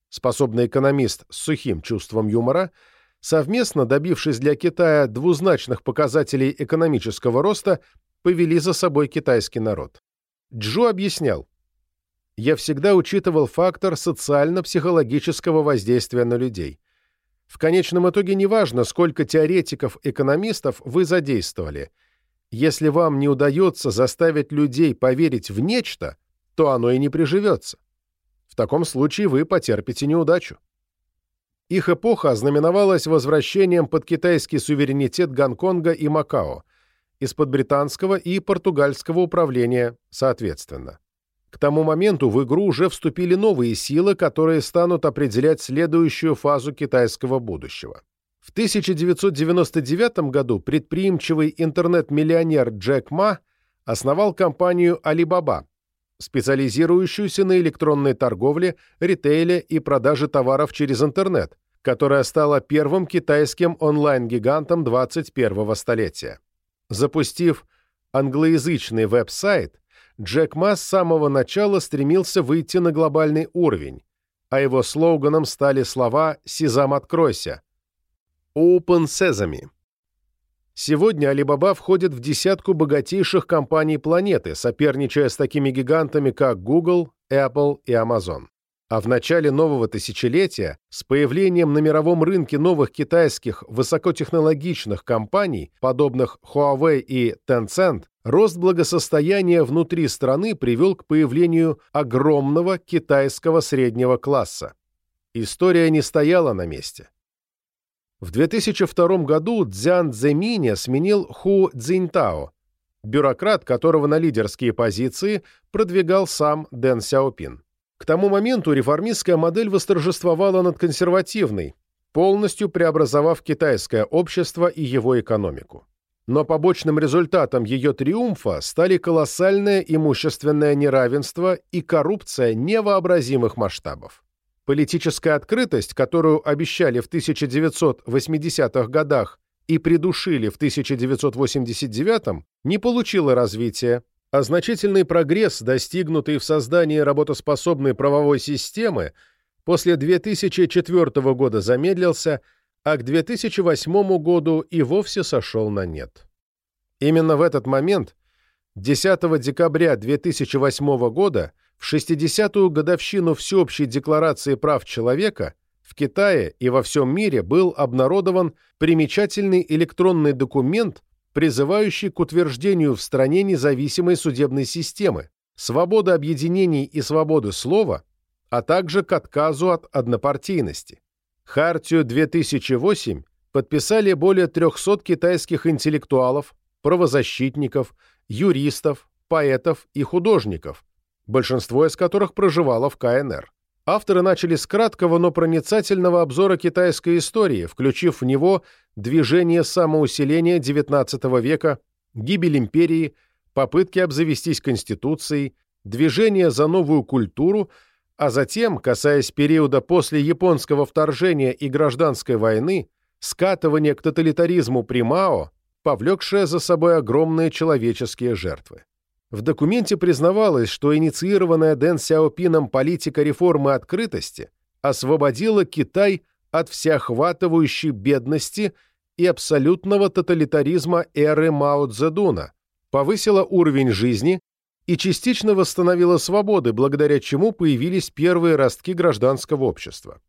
способный экономист с сухим чувством юмора, совместно добившись для Китая двузначных показателей экономического роста, повели за собой китайский народ. Джо объяснял, «Я всегда учитывал фактор социально-психологического воздействия на людей. В конечном итоге неважно, сколько теоретиков-экономистов вы задействовали. Если вам не удается заставить людей поверить в нечто, то оно и не приживется. В таком случае вы потерпите неудачу». Их эпоха ознаменовалась возвращением под китайский суверенитет Гонконга и Макао – из-под британского и португальского управления соответственно. К тому моменту в игру уже вступили новые силы, которые станут определять следующую фазу китайского будущего. В 1999 году предприимчивый интернет-миллионер Джек Ма основал компанию Alibaba, специализирующуюся на электронной торговле, ритейле и продаже товаров через интернет, которая стала первым китайским онлайн-гигантом 21-го столетия. Запустив англоязычный веб-сайт, Джек Ма с самого начала стремился выйти на глобальный уровень, а его слоганом стали слова «Сезам, откройся!» «Open Sesame». Сегодня Alibaba входит в десятку богатейших компаний планеты, соперничая с такими гигантами, как Google, Apple и Amazon. А в начале нового тысячелетия, с появлением на мировом рынке новых китайских высокотехнологичных компаний, подобных Huawei и Tencent, рост благосостояния внутри страны привел к появлению огромного китайского среднего класса. История не стояла на месте. В 2002 году Цзян Цзэминя сменил Ху Цзиньтао, бюрократ, которого на лидерские позиции продвигал сам Дэн Сяопин. К тому моменту реформистская модель восторжествовала над консервативной, полностью преобразовав китайское общество и его экономику. Но побочным результатом ее триумфа стали колоссальное имущественное неравенство и коррупция невообразимых масштабов. Политическая открытость, которую обещали в 1980-х годах и придушили в 1989 не получила развития, а значительный прогресс, достигнутый в создании работоспособной правовой системы, после 2004 года замедлился, а к 2008 году и вовсе сошел на нет. Именно в этот момент, 10 декабря 2008 года, в 60-ю годовщину Всеобщей декларации прав человека, в Китае и во всем мире был обнародован примечательный электронный документ, призывающий к утверждению в стране независимой судебной системы, свободы объединений и свободы слова, а также к отказу от однопартийности. Хартию 2008 подписали более 300 китайских интеллектуалов, правозащитников, юристов, поэтов и художников, большинство из которых проживало в КНР авторы начали с краткого, но проницательного обзора китайской истории, включив в него движение самоусиления XIX века, гибель империи, попытки обзавестись конституцией, движение за новую культуру, а затем, касаясь периода после японского вторжения и гражданской войны, скатывание к тоталитаризму при Мао, повлекшее за собой огромные человеческие жертвы. В документе признавалось, что инициированная Дэн Сяопином политика реформы открытости освободила Китай от всеохватывающей бедности и абсолютного тоталитаризма эры Мао Цзэдуна, повысила уровень жизни и частично восстановила свободы, благодаря чему появились первые ростки гражданского общества.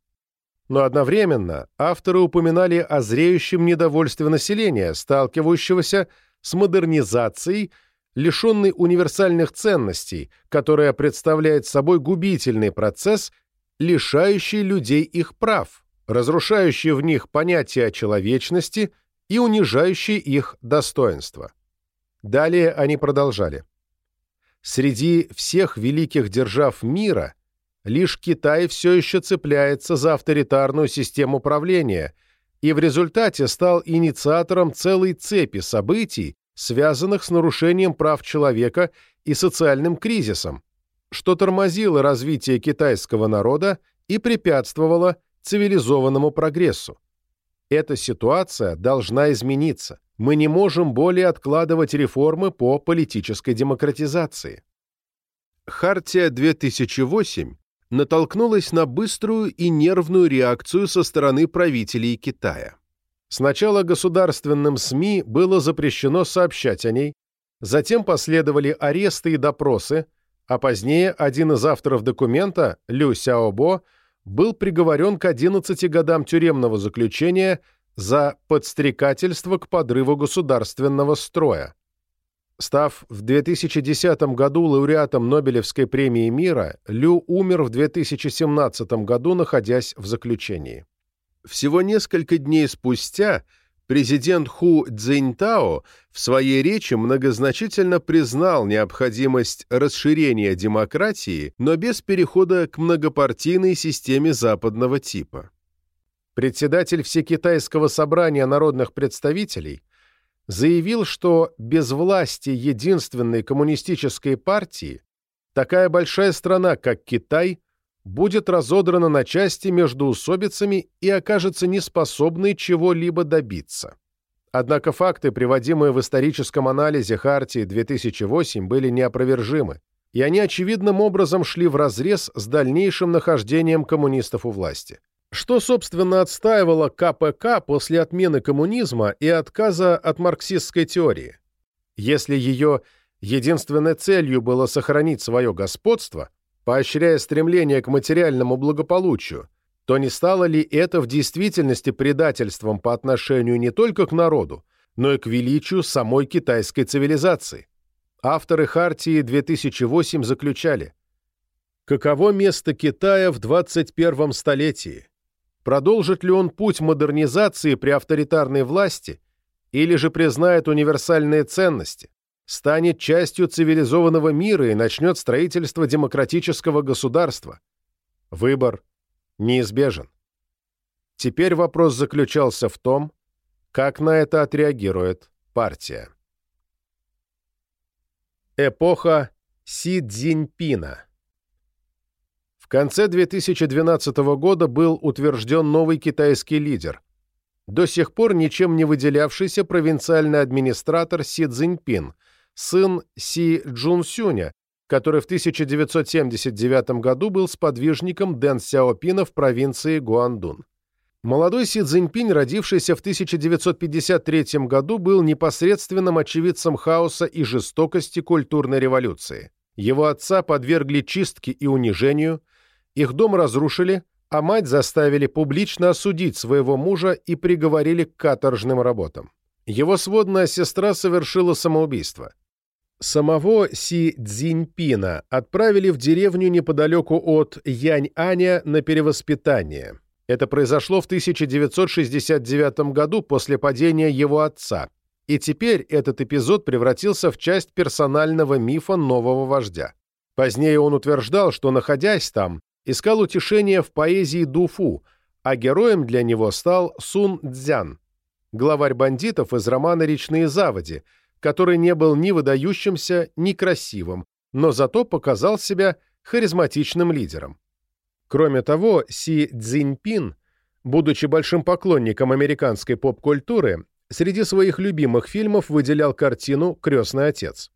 Но одновременно авторы упоминали о зреющем недовольстве населения, сталкивающегося с модернизацией лишенный универсальных ценностей, которая представляет собой губительный процесс, лишающий людей их прав, разрушающий в них понятие о человечности и унижающий их достоинство. Далее они продолжали. Среди всех великих держав мира лишь Китай все еще цепляется за авторитарную систему правления и в результате стал инициатором целой цепи событий, связанных с нарушением прав человека и социальным кризисом, что тормозило развитие китайского народа и препятствовало цивилизованному прогрессу. Эта ситуация должна измениться. Мы не можем более откладывать реформы по политической демократизации. Хартия 2008 натолкнулась на быструю и нервную реакцию со стороны правителей Китая. Сначала государственным СМИ было запрещено сообщать о ней, затем последовали аресты и допросы, а позднее один из авторов документа, Лю Сяобо, был приговорен к 11 годам тюремного заключения за подстрекательство к подрыву государственного строя. Став в 2010 году лауреатом Нобелевской премии мира, Лю умер в 2017 году, находясь в заключении. Всего несколько дней спустя президент Ху Цзиньтао в своей речи многозначительно признал необходимость расширения демократии, но без перехода к многопартийной системе западного типа. Председатель Всекитайского собрания народных представителей заявил, что без власти единственной коммунистической партии такая большая страна, как Китай, будет разодрана на части между усобицами и окажется неспособной чего-либо добиться. Однако факты, приводимые в историческом анализе Хартии 2008, были неопровержимы, и они очевидным образом шли вразрез с дальнейшим нахождением коммунистов у власти. Что, собственно, отстаивало КПК после отмены коммунизма и отказа от марксистской теории? Если ее единственной целью было сохранить свое господство – поощряя стремление к материальному благополучию, то не стало ли это в действительности предательством по отношению не только к народу, но и к величию самой китайской цивилизации? Авторы Хартии 2008 заключали, каково место Китая в 21 столетии? Продолжит ли он путь модернизации при авторитарной власти или же признает универсальные ценности, станет частью цивилизованного мира и начнет строительство демократического государства. Выбор неизбежен. Теперь вопрос заключался в том, как на это отреагирует партия. Эпоха Си Цзиньпина В конце 2012 года был утвержден новый китайский лидер, до сих пор ничем не выделявшийся провинциальный администратор Си Цзиньпин, сын Си Джунсюня, который в 1979 году был сподвижником Дэн Сяопина в провинции Гуандун. Молодой Си Цзиньпинь, родившийся в 1953 году, был непосредственным очевидцем хаоса и жестокости культурной революции. Его отца подвергли чистке и унижению, их дом разрушили, а мать заставили публично осудить своего мужа и приговорили к каторжным работам. Его сводная сестра совершила самоубийство. Самого Си Цзиньпина отправили в деревню неподалеку от Янь-Аня на перевоспитание. Это произошло в 1969 году после падения его отца, и теперь этот эпизод превратился в часть персонального мифа нового вождя. Позднее он утверждал, что, находясь там, искал утешение в поэзии Дуфу, а героем для него стал Сун Цзян, главарь бандитов из романа «Речные заводи», который не был ни выдающимся, ни красивым, но зато показал себя харизматичным лидером. Кроме того, Си Цзиньпин, будучи большим поклонником американской поп-культуры, среди своих любимых фильмов выделял картину «Крестный отец».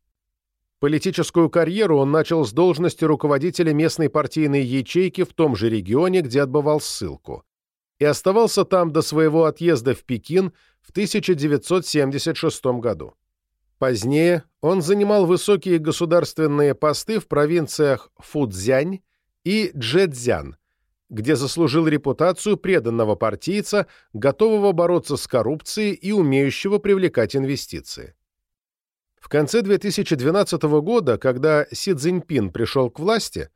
Политическую карьеру он начал с должности руководителя местной партийной ячейки в том же регионе, где отбывал ссылку, и оставался там до своего отъезда в Пекин в 1976 году. Позднее он занимал высокие государственные посты в провинциях Фудзянь, и Джэцзян, где заслужил репутацию преданного партийца, готового бороться с коррупцией и умеющего привлекать инвестиции. В конце 2012 года, когда Си Цзиньпин пришел к власти,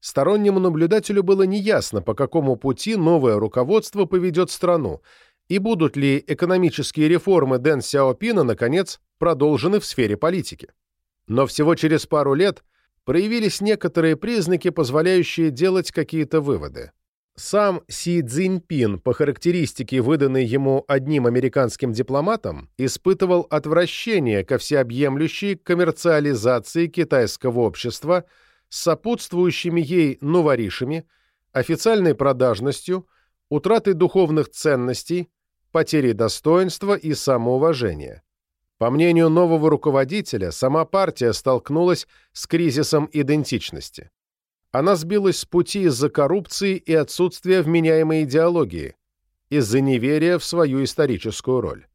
стороннему наблюдателю было неясно, по какому пути новое руководство поведет страну, и будут ли экономические реформы Дэн Сяопина, наконец, продолжены в сфере политики. Но всего через пару лет – проявились некоторые признаки, позволяющие делать какие-то выводы. Сам Си Цзиньпин, по характеристике, выданной ему одним американским дипломатом, испытывал отвращение ко всеобъемлющей коммерциализации китайского общества с сопутствующими ей новоришами, официальной продажностью, утратой духовных ценностей, потерей достоинства и самоуважения. По мнению нового руководителя, сама партия столкнулась с кризисом идентичности. Она сбилась с пути из-за коррупции и отсутствия вменяемой идеологии, из-за неверия в свою историческую роль.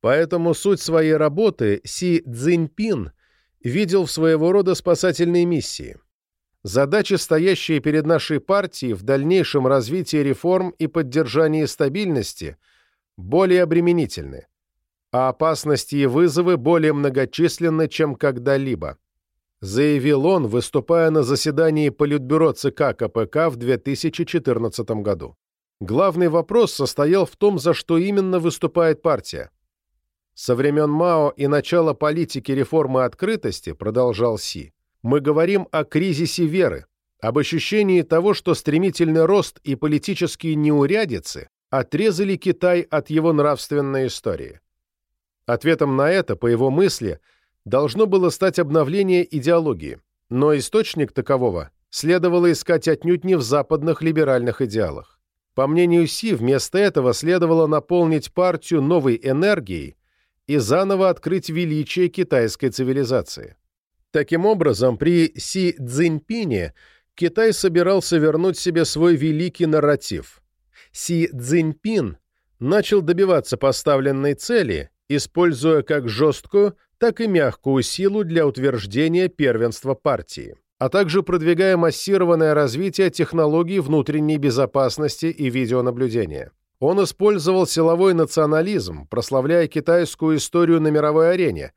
Поэтому суть своей работы Си Цзиньпин видел в своего рода спасательной миссии. Задачи, стоящие перед нашей партией в дальнейшем развитии реформ и поддержании стабильности, более обременительны а опасности и вызовы более многочисленны, чем когда-либо, заявил он, выступая на заседании Политбюро ЦК КПК в 2014 году. Главный вопрос состоял в том, за что именно выступает партия. Со времен Мао и начала политики реформы открытости, продолжал Си, мы говорим о кризисе веры, об ощущении того, что стремительный рост и политические неурядицы отрезали Китай от его нравственной истории. Ответом на это, по его мысли, должно было стать обновление идеологии, но источник такового следовало искать отнюдь не в западных либеральных идеалах. По мнению Си, вместо этого следовало наполнить партию новой энергией и заново открыть величие китайской цивилизации. Таким образом, при Си Цзиньпине Китай собирался вернуть себе свой великий нарратив. Си Цзиньпин начал добиваться поставленной цели используя как жесткую, так и мягкую силу для утверждения первенства партии, а также продвигая массированное развитие технологий внутренней безопасности и видеонаблюдения. Он использовал силовой национализм, прославляя китайскую историю на мировой арене,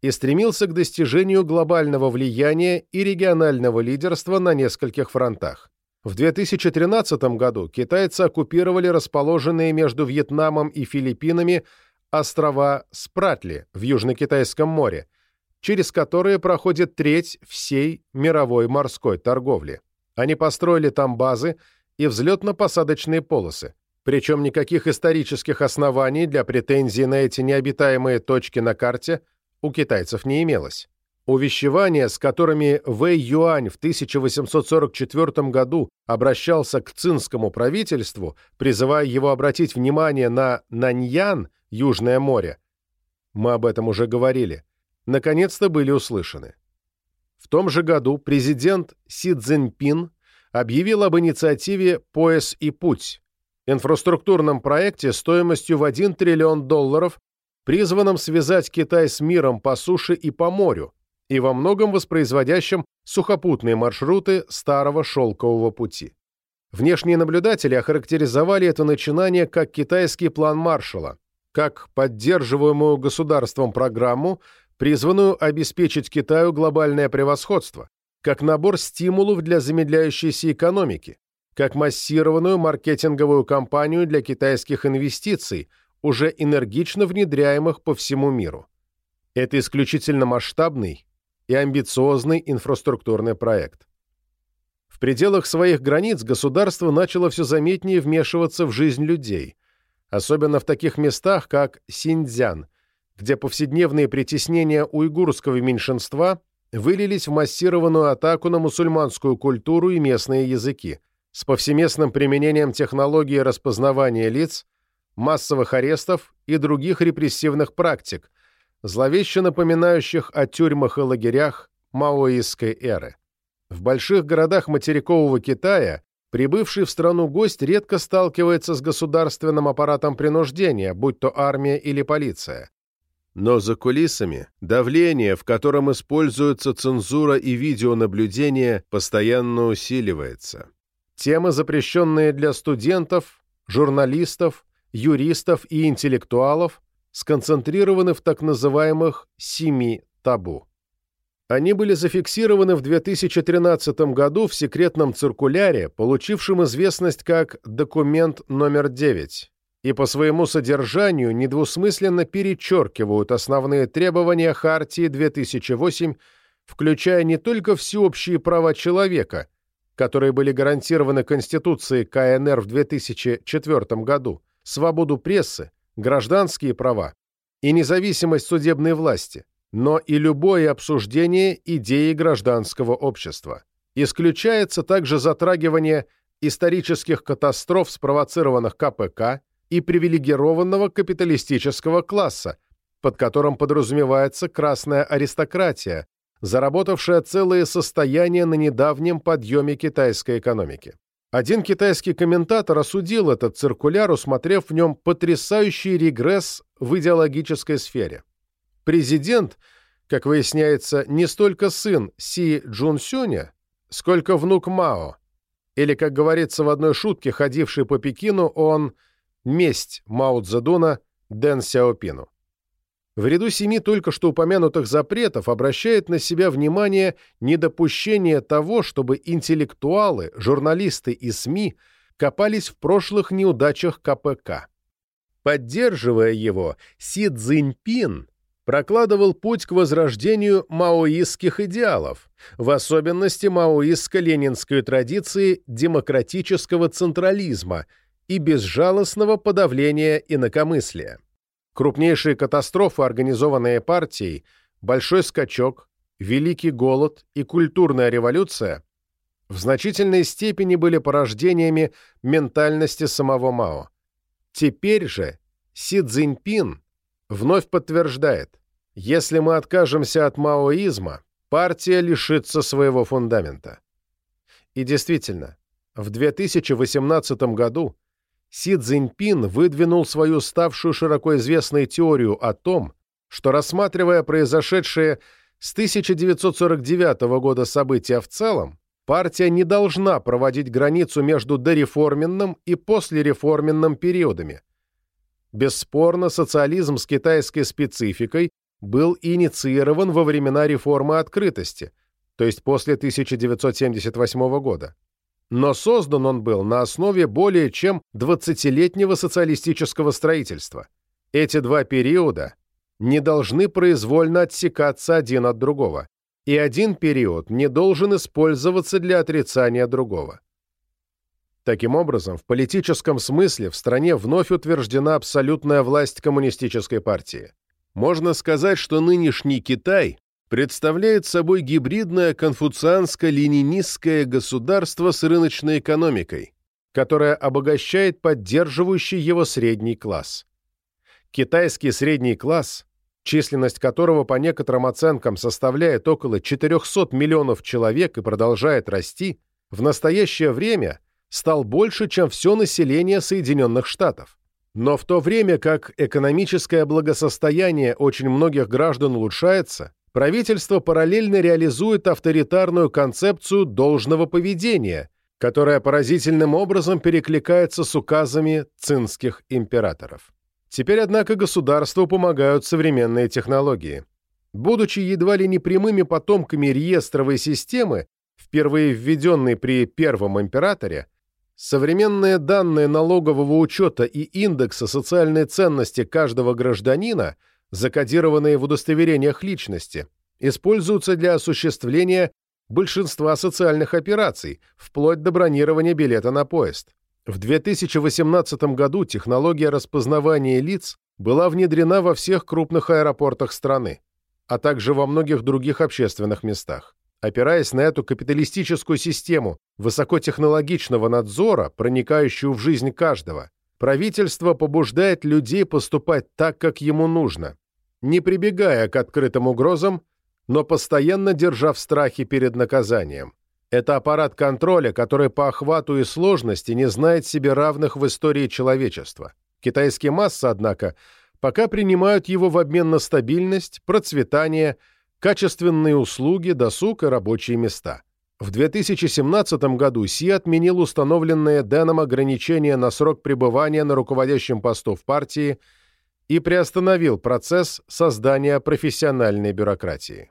и стремился к достижению глобального влияния и регионального лидерства на нескольких фронтах. В 2013 году китайцы оккупировали расположенные между Вьетнамом и Филиппинами острова Спратли в Южно-Китайском море через которые проходит треть всей мировой морской торговли. Они построили там базы и взлетно-посадочные полосы, причем никаких исторических оснований для претензий на эти необитаемые точки на карте у китайцев не имелось. Увещевания, с которыми Вэй Юань в 1844 году обращался к цинскому правительству, призывая его обратить внимание на Наньян, Южное море, мы об этом уже говорили, наконец-то были услышаны. В том же году президент Си Цзиньпин объявил об инициативе «Пояс и путь», инфраструктурном проекте стоимостью в 1 триллион долларов, призванном связать Китай с миром по суше и по морю, и во многом воспроизводящим сухопутные маршруты старого шелкового пути. Внешние наблюдатели охарактеризовали это начинание как китайский план Маршалла, как поддерживаемую государством программу, призванную обеспечить Китаю глобальное превосходство, как набор стимулов для замедляющейся экономики, как массированную маркетинговую кампанию для китайских инвестиций, уже энергично внедряемых по всему миру. Это исключительно масштабный и амбициозный инфраструктурный проект. В пределах своих границ государство начало все заметнее вмешиваться в жизнь людей, особенно в таких местах, как Синьцзян, где повседневные притеснения уйгурского меньшинства вылились в массированную атаку на мусульманскую культуру и местные языки, с повсеместным применением технологии распознавания лиц, массовых арестов и других репрессивных практик, зловеще напоминающих о тюрьмах и лагерях маоистской эры. В больших городах материкового Китая прибывший в страну гость редко сталкивается с государственным аппаратом принуждения, будь то армия или полиция. Но за кулисами давление, в котором используются цензура и видеонаблюдение, постоянно усиливается. Темы, запрещенные для студентов, журналистов, юристов и интеллектуалов, сконцентрированы в так называемых «семи табу». Они были зафиксированы в 2013 году в секретном циркуляре, получившем известность как «документ номер 9», и по своему содержанию недвусмысленно перечеркивают основные требования Хартии 2008, включая не только всеобщие права человека, которые были гарантированы Конституцией КНР в 2004 году, свободу прессы, гражданские права и независимость судебной власти, но и любое обсуждение идеи гражданского общества. Исключается также затрагивание исторических катастроф, спровоцированных КПК, и привилегированного капиталистического класса, под которым подразумевается красная аристократия, заработавшая целые состояния на недавнем подъеме китайской экономики. Один китайский комментатор осудил этот циркуляр, усмотрев в нем потрясающий регресс в идеологической сфере. Президент, как выясняется, не столько сын Си Джунсюня, сколько внук Мао. Или, как говорится в одной шутке, ходивший по Пекину, он «месть Мао Цзэдуна Дэн Сяопину». В ряду семи только что упомянутых запретов обращает на себя внимание недопущение того, чтобы интеллектуалы, журналисты и СМИ копались в прошлых неудачах КПК. Поддерживая его, Си Цзиньпин прокладывал путь к возрождению маоистских идеалов, в особенности маоистско-ленинской традиции демократического централизма и безжалостного подавления инакомыслия. Крупнейшие катастрофы, организованные партией, большой скачок, великий голод и культурная революция в значительной степени были порождениями ментальности самого Мао. Теперь же Си Цзиньпин вновь подтверждает, если мы откажемся от маоизма, партия лишится своего фундамента. И действительно, в 2018 году Си Цзиньпин выдвинул свою ставшую широко известной теорию о том, что, рассматривая произошедшие с 1949 года события в целом, партия не должна проводить границу между дореформенным и послереформенным периодами. Бесспорно, социализм с китайской спецификой был инициирован во времена реформы открытости, то есть после 1978 года но создан он был на основе более чем 20-летнего социалистического строительства. Эти два периода не должны произвольно отсекаться один от другого, и один период не должен использоваться для отрицания другого. Таким образом, в политическом смысле в стране вновь утверждена абсолютная власть коммунистической партии. Можно сказать, что нынешний Китай представляет собой гибридное конфуцианско-ленинистское государство с рыночной экономикой, которое обогащает поддерживающий его средний класс. Китайский средний класс, численность которого по некоторым оценкам составляет около 400 миллионов человек и продолжает расти, в настоящее время стал больше, чем все население Соединенных Штатов. Но в то время как экономическое благосостояние очень многих граждан улучшается, правительство параллельно реализует авторитарную концепцию должного поведения, которая поразительным образом перекликается с указами цинских императоров. Теперь, однако, государству помогают современные технологии. Будучи едва ли не прямыми потомками реестровой системы, впервые введенной при первом императоре, современные данные налогового учета и индекса социальной ценности каждого гражданина, закодированные в удостоверениях личности, используются для осуществления большинства социальных операций, вплоть до бронирования билета на поезд. В 2018 году технология распознавания лиц была внедрена во всех крупных аэропортах страны, а также во многих других общественных местах. Опираясь на эту капиталистическую систему высокотехнологичного надзора, проникающую в жизнь каждого, правительство побуждает людей поступать так, как ему нужно, не прибегая к открытым угрозам, но постоянно держа в страхе перед наказанием. Это аппарат контроля, который по охвату и сложности не знает себе равных в истории человечества. Китайские массы, однако, пока принимают его в обмен на стабильность, процветание, качественные услуги, досуг и рабочие места. В 2017 году Си отменил установленное Дэном ограничение на срок пребывания на руководящем посту в партии и приостановил процесс создания профессиональной бюрократии.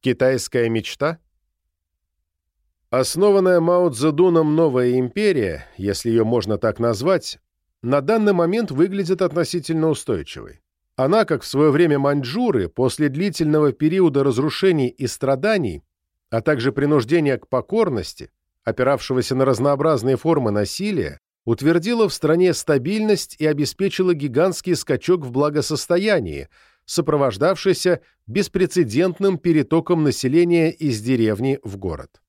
Китайская мечта – Основанная Мао Цзэдуном новая империя, если ее можно так назвать, на данный момент выглядит относительно устойчивой. Она, как в свое время маньчжуры, после длительного периода разрушений и страданий, а также принуждения к покорности, опиравшегося на разнообразные формы насилия, утвердила в стране стабильность и обеспечила гигантский скачок в благосостоянии, сопровождавшийся беспрецедентным перетоком населения из деревни в город.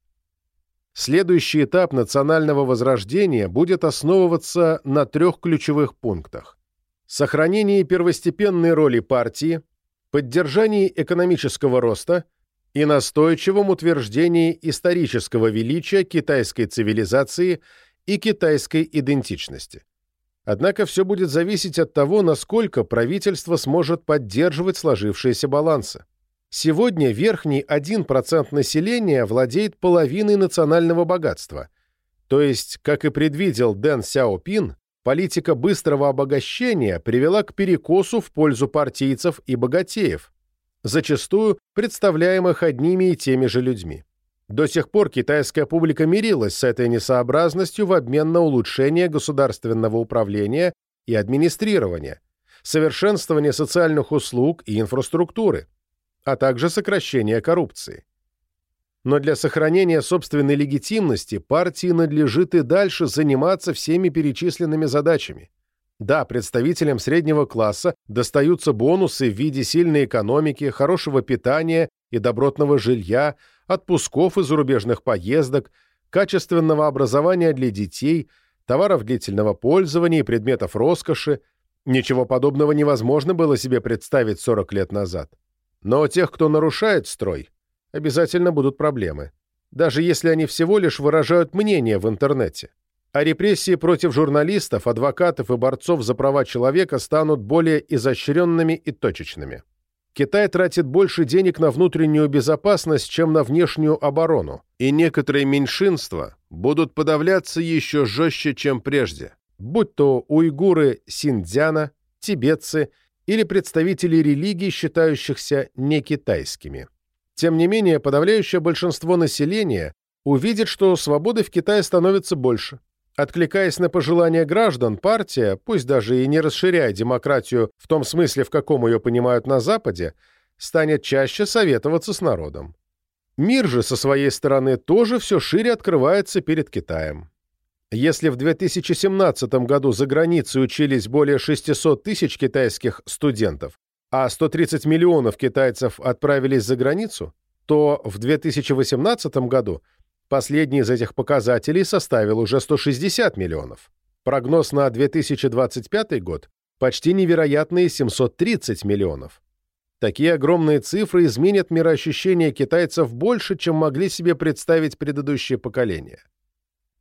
Следующий этап национального возрождения будет основываться на трех ключевых пунктах. Сохранении первостепенной роли партии, поддержании экономического роста и настойчивом утверждении исторического величия китайской цивилизации и китайской идентичности. Однако все будет зависеть от того, насколько правительство сможет поддерживать сложившиеся балансы. Сегодня верхний 1% населения владеет половиной национального богатства. То есть, как и предвидел Дэн Сяопин, политика быстрого обогащения привела к перекосу в пользу партийцев и богатеев, зачастую представляемых одними и теми же людьми. До сих пор китайская публика мирилась с этой несообразностью в обмен на улучшение государственного управления и администрирования, совершенствование социальных услуг и инфраструктуры а также сокращение коррупции. Но для сохранения собственной легитимности партии надлежит и дальше заниматься всеми перечисленными задачами. Да, представителям среднего класса достаются бонусы в виде сильной экономики, хорошего питания и добротного жилья, отпусков и зарубежных поездок, качественного образования для детей, товаров длительного пользования и предметов роскоши. Ничего подобного невозможно было себе представить 40 лет назад. Но у тех, кто нарушает строй, обязательно будут проблемы. Даже если они всего лишь выражают мнение в интернете. А репрессии против журналистов, адвокатов и борцов за права человека станут более изощренными и точечными. Китай тратит больше денег на внутреннюю безопасность, чем на внешнюю оборону, и некоторые меньшинства будут подавляться еще жестче, чем прежде, будь то уйгуры Синьцзяна, тибетцы – или представителей религий, считающихся некитайскими. Тем не менее, подавляющее большинство населения увидит, что свободы в Китае становится больше, Откликаясь на пожелания граждан, партия, пусть даже и не расширяя демократию в том смысле, в каком ее понимают на Западе, станет чаще советоваться с народом. Мир же, со своей стороны, тоже все шире открывается перед Китаем. Если в 2017 году за границей учились более 600 тысяч китайских студентов, а 130 миллионов китайцев отправились за границу, то в 2018 году последний из этих показателей составил уже 160 миллионов. Прогноз на 2025 год – почти невероятные 730 миллионов. Такие огромные цифры изменят мироощущение китайцев больше, чем могли себе представить предыдущие поколения.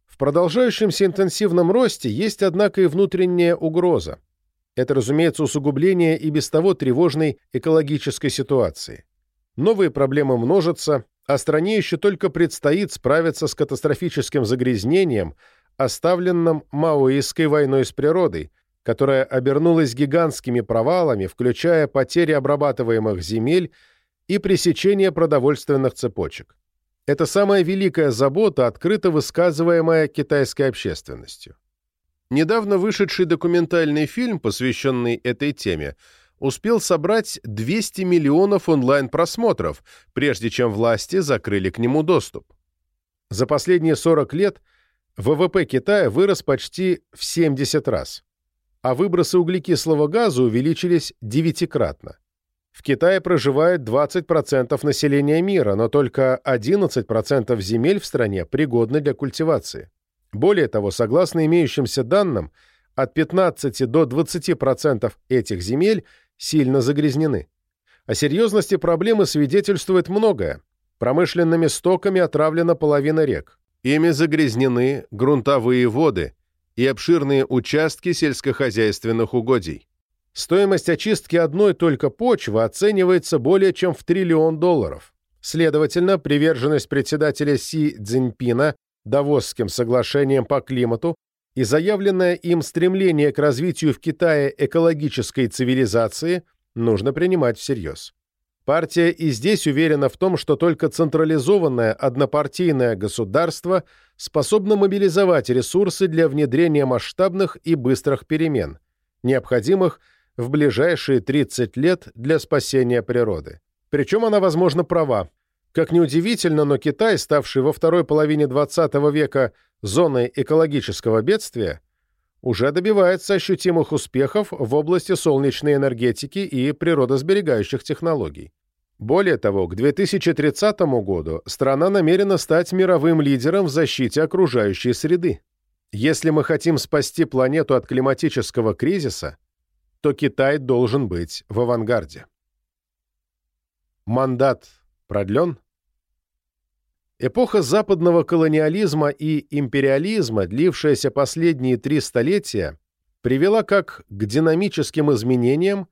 В продолжающемся интенсивном росте есть, однако, и внутренняя угроза. Это, разумеется, усугубление и без того тревожной экологической ситуации. Новые проблемы множатся, а стране еще только предстоит справиться с катастрофическим загрязнением, оставленным маоистской войной с природой, которая обернулась гигантскими провалами, включая потери обрабатываемых земель и пресечение продовольственных цепочек. Это самая великая забота, открыто высказываемая китайской общественностью. Недавно вышедший документальный фильм, посвященный этой теме, успел собрать 200 миллионов онлайн-просмотров, прежде чем власти закрыли к нему доступ. За последние 40 лет ВВП Китая вырос почти в 70 раз, а выбросы углекислого газа увеличились девятикратно. В Китае проживает 20% населения мира, но только 11% земель в стране пригодны для культивации. Более того, согласно имеющимся данным, от 15 до 20% этих земель сильно загрязнены. О серьезности проблемы свидетельствует многое. Промышленными стоками отравлена половина рек. Ими загрязнены грунтовые воды и обширные участки сельскохозяйственных угодий. Стоимость очистки одной только почвы оценивается более чем в триллион долларов. Следовательно, приверженность председателя Си Цзиньпина Давосским соглашением по климату и заявленное им стремление к развитию в Китае экологической цивилизации нужно принимать всерьез. Партия и здесь уверена в том, что только централизованное однопартийное государство способно мобилизовать ресурсы для внедрения масштабных и быстрых перемен, необходимых в ближайшие 30 лет для спасения природы. Причем она, возможно, права. Как ни удивительно, но Китай, ставший во второй половине XX века зоной экологического бедствия, уже добивается ощутимых успехов в области солнечной энергетики и природосберегающих технологий. Более того, к 2030 году страна намерена стать мировым лидером в защите окружающей среды. Если мы хотим спасти планету от климатического кризиса, то Китай должен быть в авангарде. Мандат продлен? Эпоха западного колониализма и империализма, длившаяся последние три столетия, привела как к динамическим изменениям,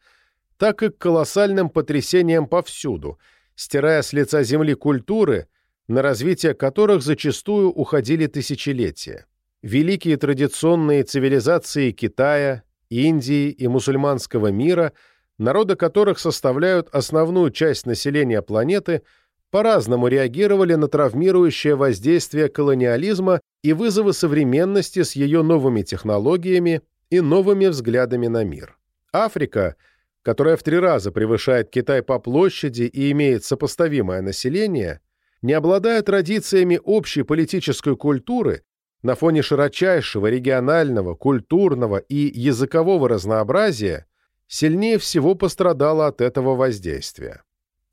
так и к колоссальным потрясениям повсюду, стирая с лица земли культуры, на развитие которых зачастую уходили тысячелетия. Великие традиционные цивилизации Китая, Индии и мусульманского мира, народы которых составляют основную часть населения планеты – по-разному реагировали на травмирующее воздействие колониализма и вызовы современности с ее новыми технологиями и новыми взглядами на мир. Африка, которая в три раза превышает Китай по площади и имеет сопоставимое население, не обладая традициями общей политической культуры, на фоне широчайшего регионального, культурного и языкового разнообразия, сильнее всего пострадала от этого воздействия.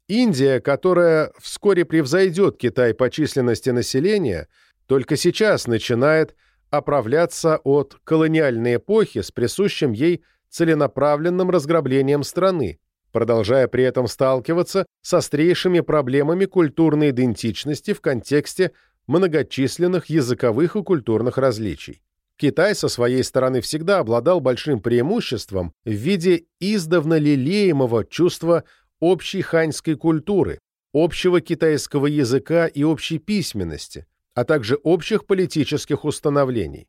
Индия, которая вскоре превзойдет Китай по численности населения, только сейчас начинает оправляться от колониальной эпохи с присущим ей целенаправленным разграблением страны, продолжая при этом сталкиваться с острейшими проблемами культурной идентичности в контексте многочисленных языковых и культурных различий. Китай со своей стороны всегда обладал большим преимуществом в виде издавна лелеемого чувства общей ханьской культуры, общего китайского языка и общей письменности, а также общих политических установлений.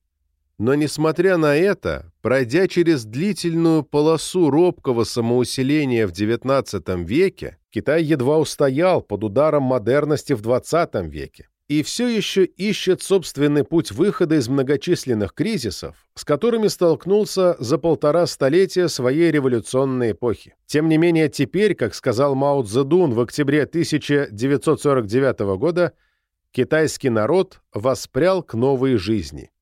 Но, несмотря на это, пройдя через длительную полосу робкого самоусиления в XIX веке, Китай едва устоял под ударом модерности в XX веке. И все еще ищет собственный путь выхода из многочисленных кризисов, с которыми столкнулся за полтора столетия своей революционной эпохи. Тем не менее, теперь, как сказал Мао Цзэдун в октябре 1949 года, китайский народ воспрял к новой жизни.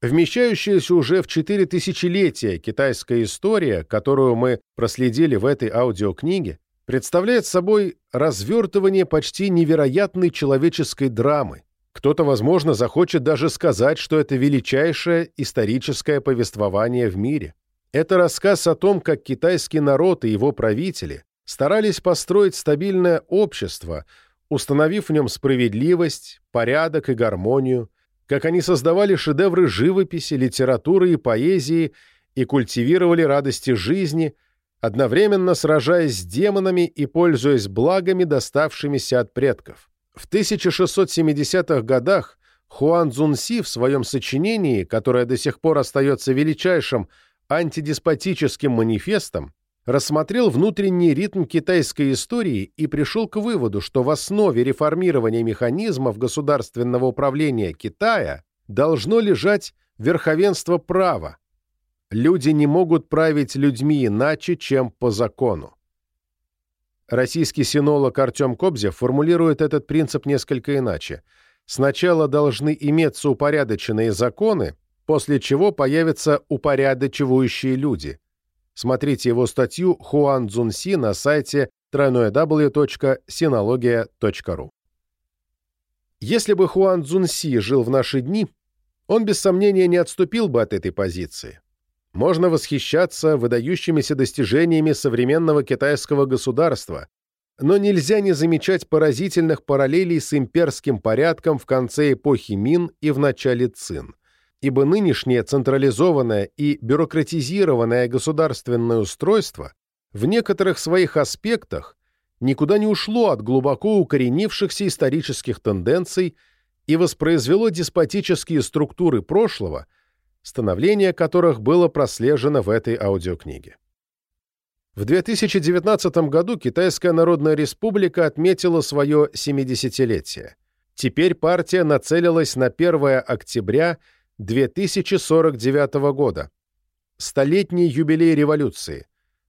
Вмещающаяся уже в четыре тысячелетия китайская история, которую мы проследили в этой аудиокниге, представляет собой развертывание почти невероятной человеческой драмы. Кто-то, возможно, захочет даже сказать, что это величайшее историческое повествование в мире. Это рассказ о том, как китайский народ и его правители старались построить стабильное общество, установив в нем справедливость, порядок и гармонию, как они создавали шедевры живописи, литературы и поэзии и культивировали радости жизни – одновременно сражаясь с демонами и пользуясь благами, доставшимися от предков. В 1670-х годах Хуан Цзунси в своем сочинении, которое до сих пор остается величайшим антидеспотическим манифестом, рассмотрел внутренний ритм китайской истории и пришел к выводу, что в основе реформирования механизмов государственного управления Китая должно лежать верховенство права, Люди не могут править людьми иначе, чем по закону. Российский синолог Артем Кобзев формулирует этот принцип несколько иначе. Сначала должны иметься упорядоченные законы, после чего появятся упорядочивающие люди. Смотрите его статью Хуан Цзунси на сайте www.sinologia.ru. Если бы Хуан Цзунси жил в наши дни, он без сомнения не отступил бы от этой позиции. Можно восхищаться выдающимися достижениями современного китайского государства, но нельзя не замечать поразительных параллелей с имперским порядком в конце эпохи Мин и в начале Цин, ибо нынешнее централизованное и бюрократизированное государственное устройство в некоторых своих аспектах никуда не ушло от глубоко укоренившихся исторических тенденций и воспроизвело деспотические структуры прошлого – становление которых было прослежено в этой аудиокниге. В 2019 году Китайская Народная Республика отметила свое 70-летие. Теперь партия нацелилась на 1 октября 2049 года, столетний юбилей революции,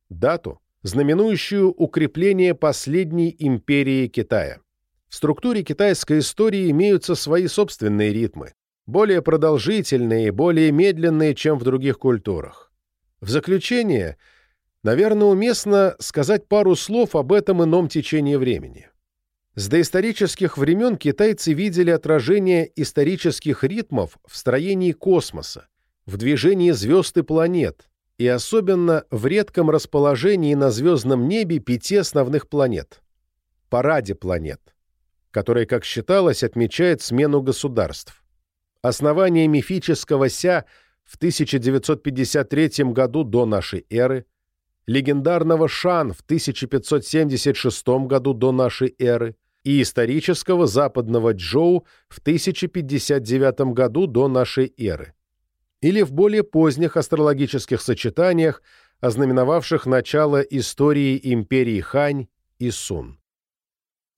дату, знаменующую укрепление последней империи Китая. В структуре китайской истории имеются свои собственные ритмы более продолжительные и более медленные, чем в других культурах. В заключение, наверное, уместно сказать пару слов об этом ином течении времени. С доисторических времен китайцы видели отражение исторических ритмов в строении космоса, в движении звезд и планет, и особенно в редком расположении на звездном небе пяти основных планет – параде планет, который, как считалось, отмечает смену государств. Основание мифического Ся в 1953 году до нашей эры, легендарного Шан в 1576 году до нашей эры и исторического западного Джоу в 1059 году до нашей эры. Или в более поздних астрологических сочетаниях, ознаменовавших начало истории империи Хань и Сун.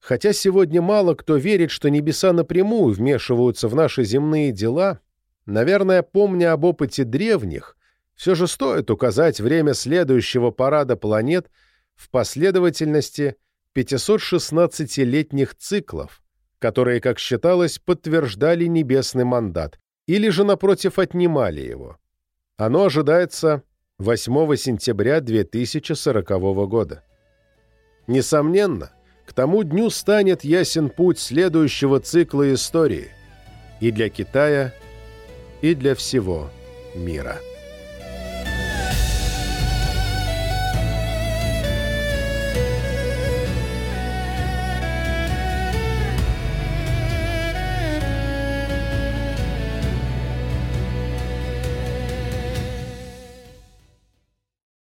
Хотя сегодня мало кто верит, что небеса напрямую вмешиваются в наши земные дела, наверное, помня об опыте древних, все же стоит указать время следующего парада планет в последовательности 516-летних циклов, которые, как считалось, подтверждали небесный мандат, или же, напротив, отнимали его. Оно ожидается 8 сентября 2040 года. Несомненно, к тому дню станет ясен путь следующего цикла истории и для Китая, и для всего мира.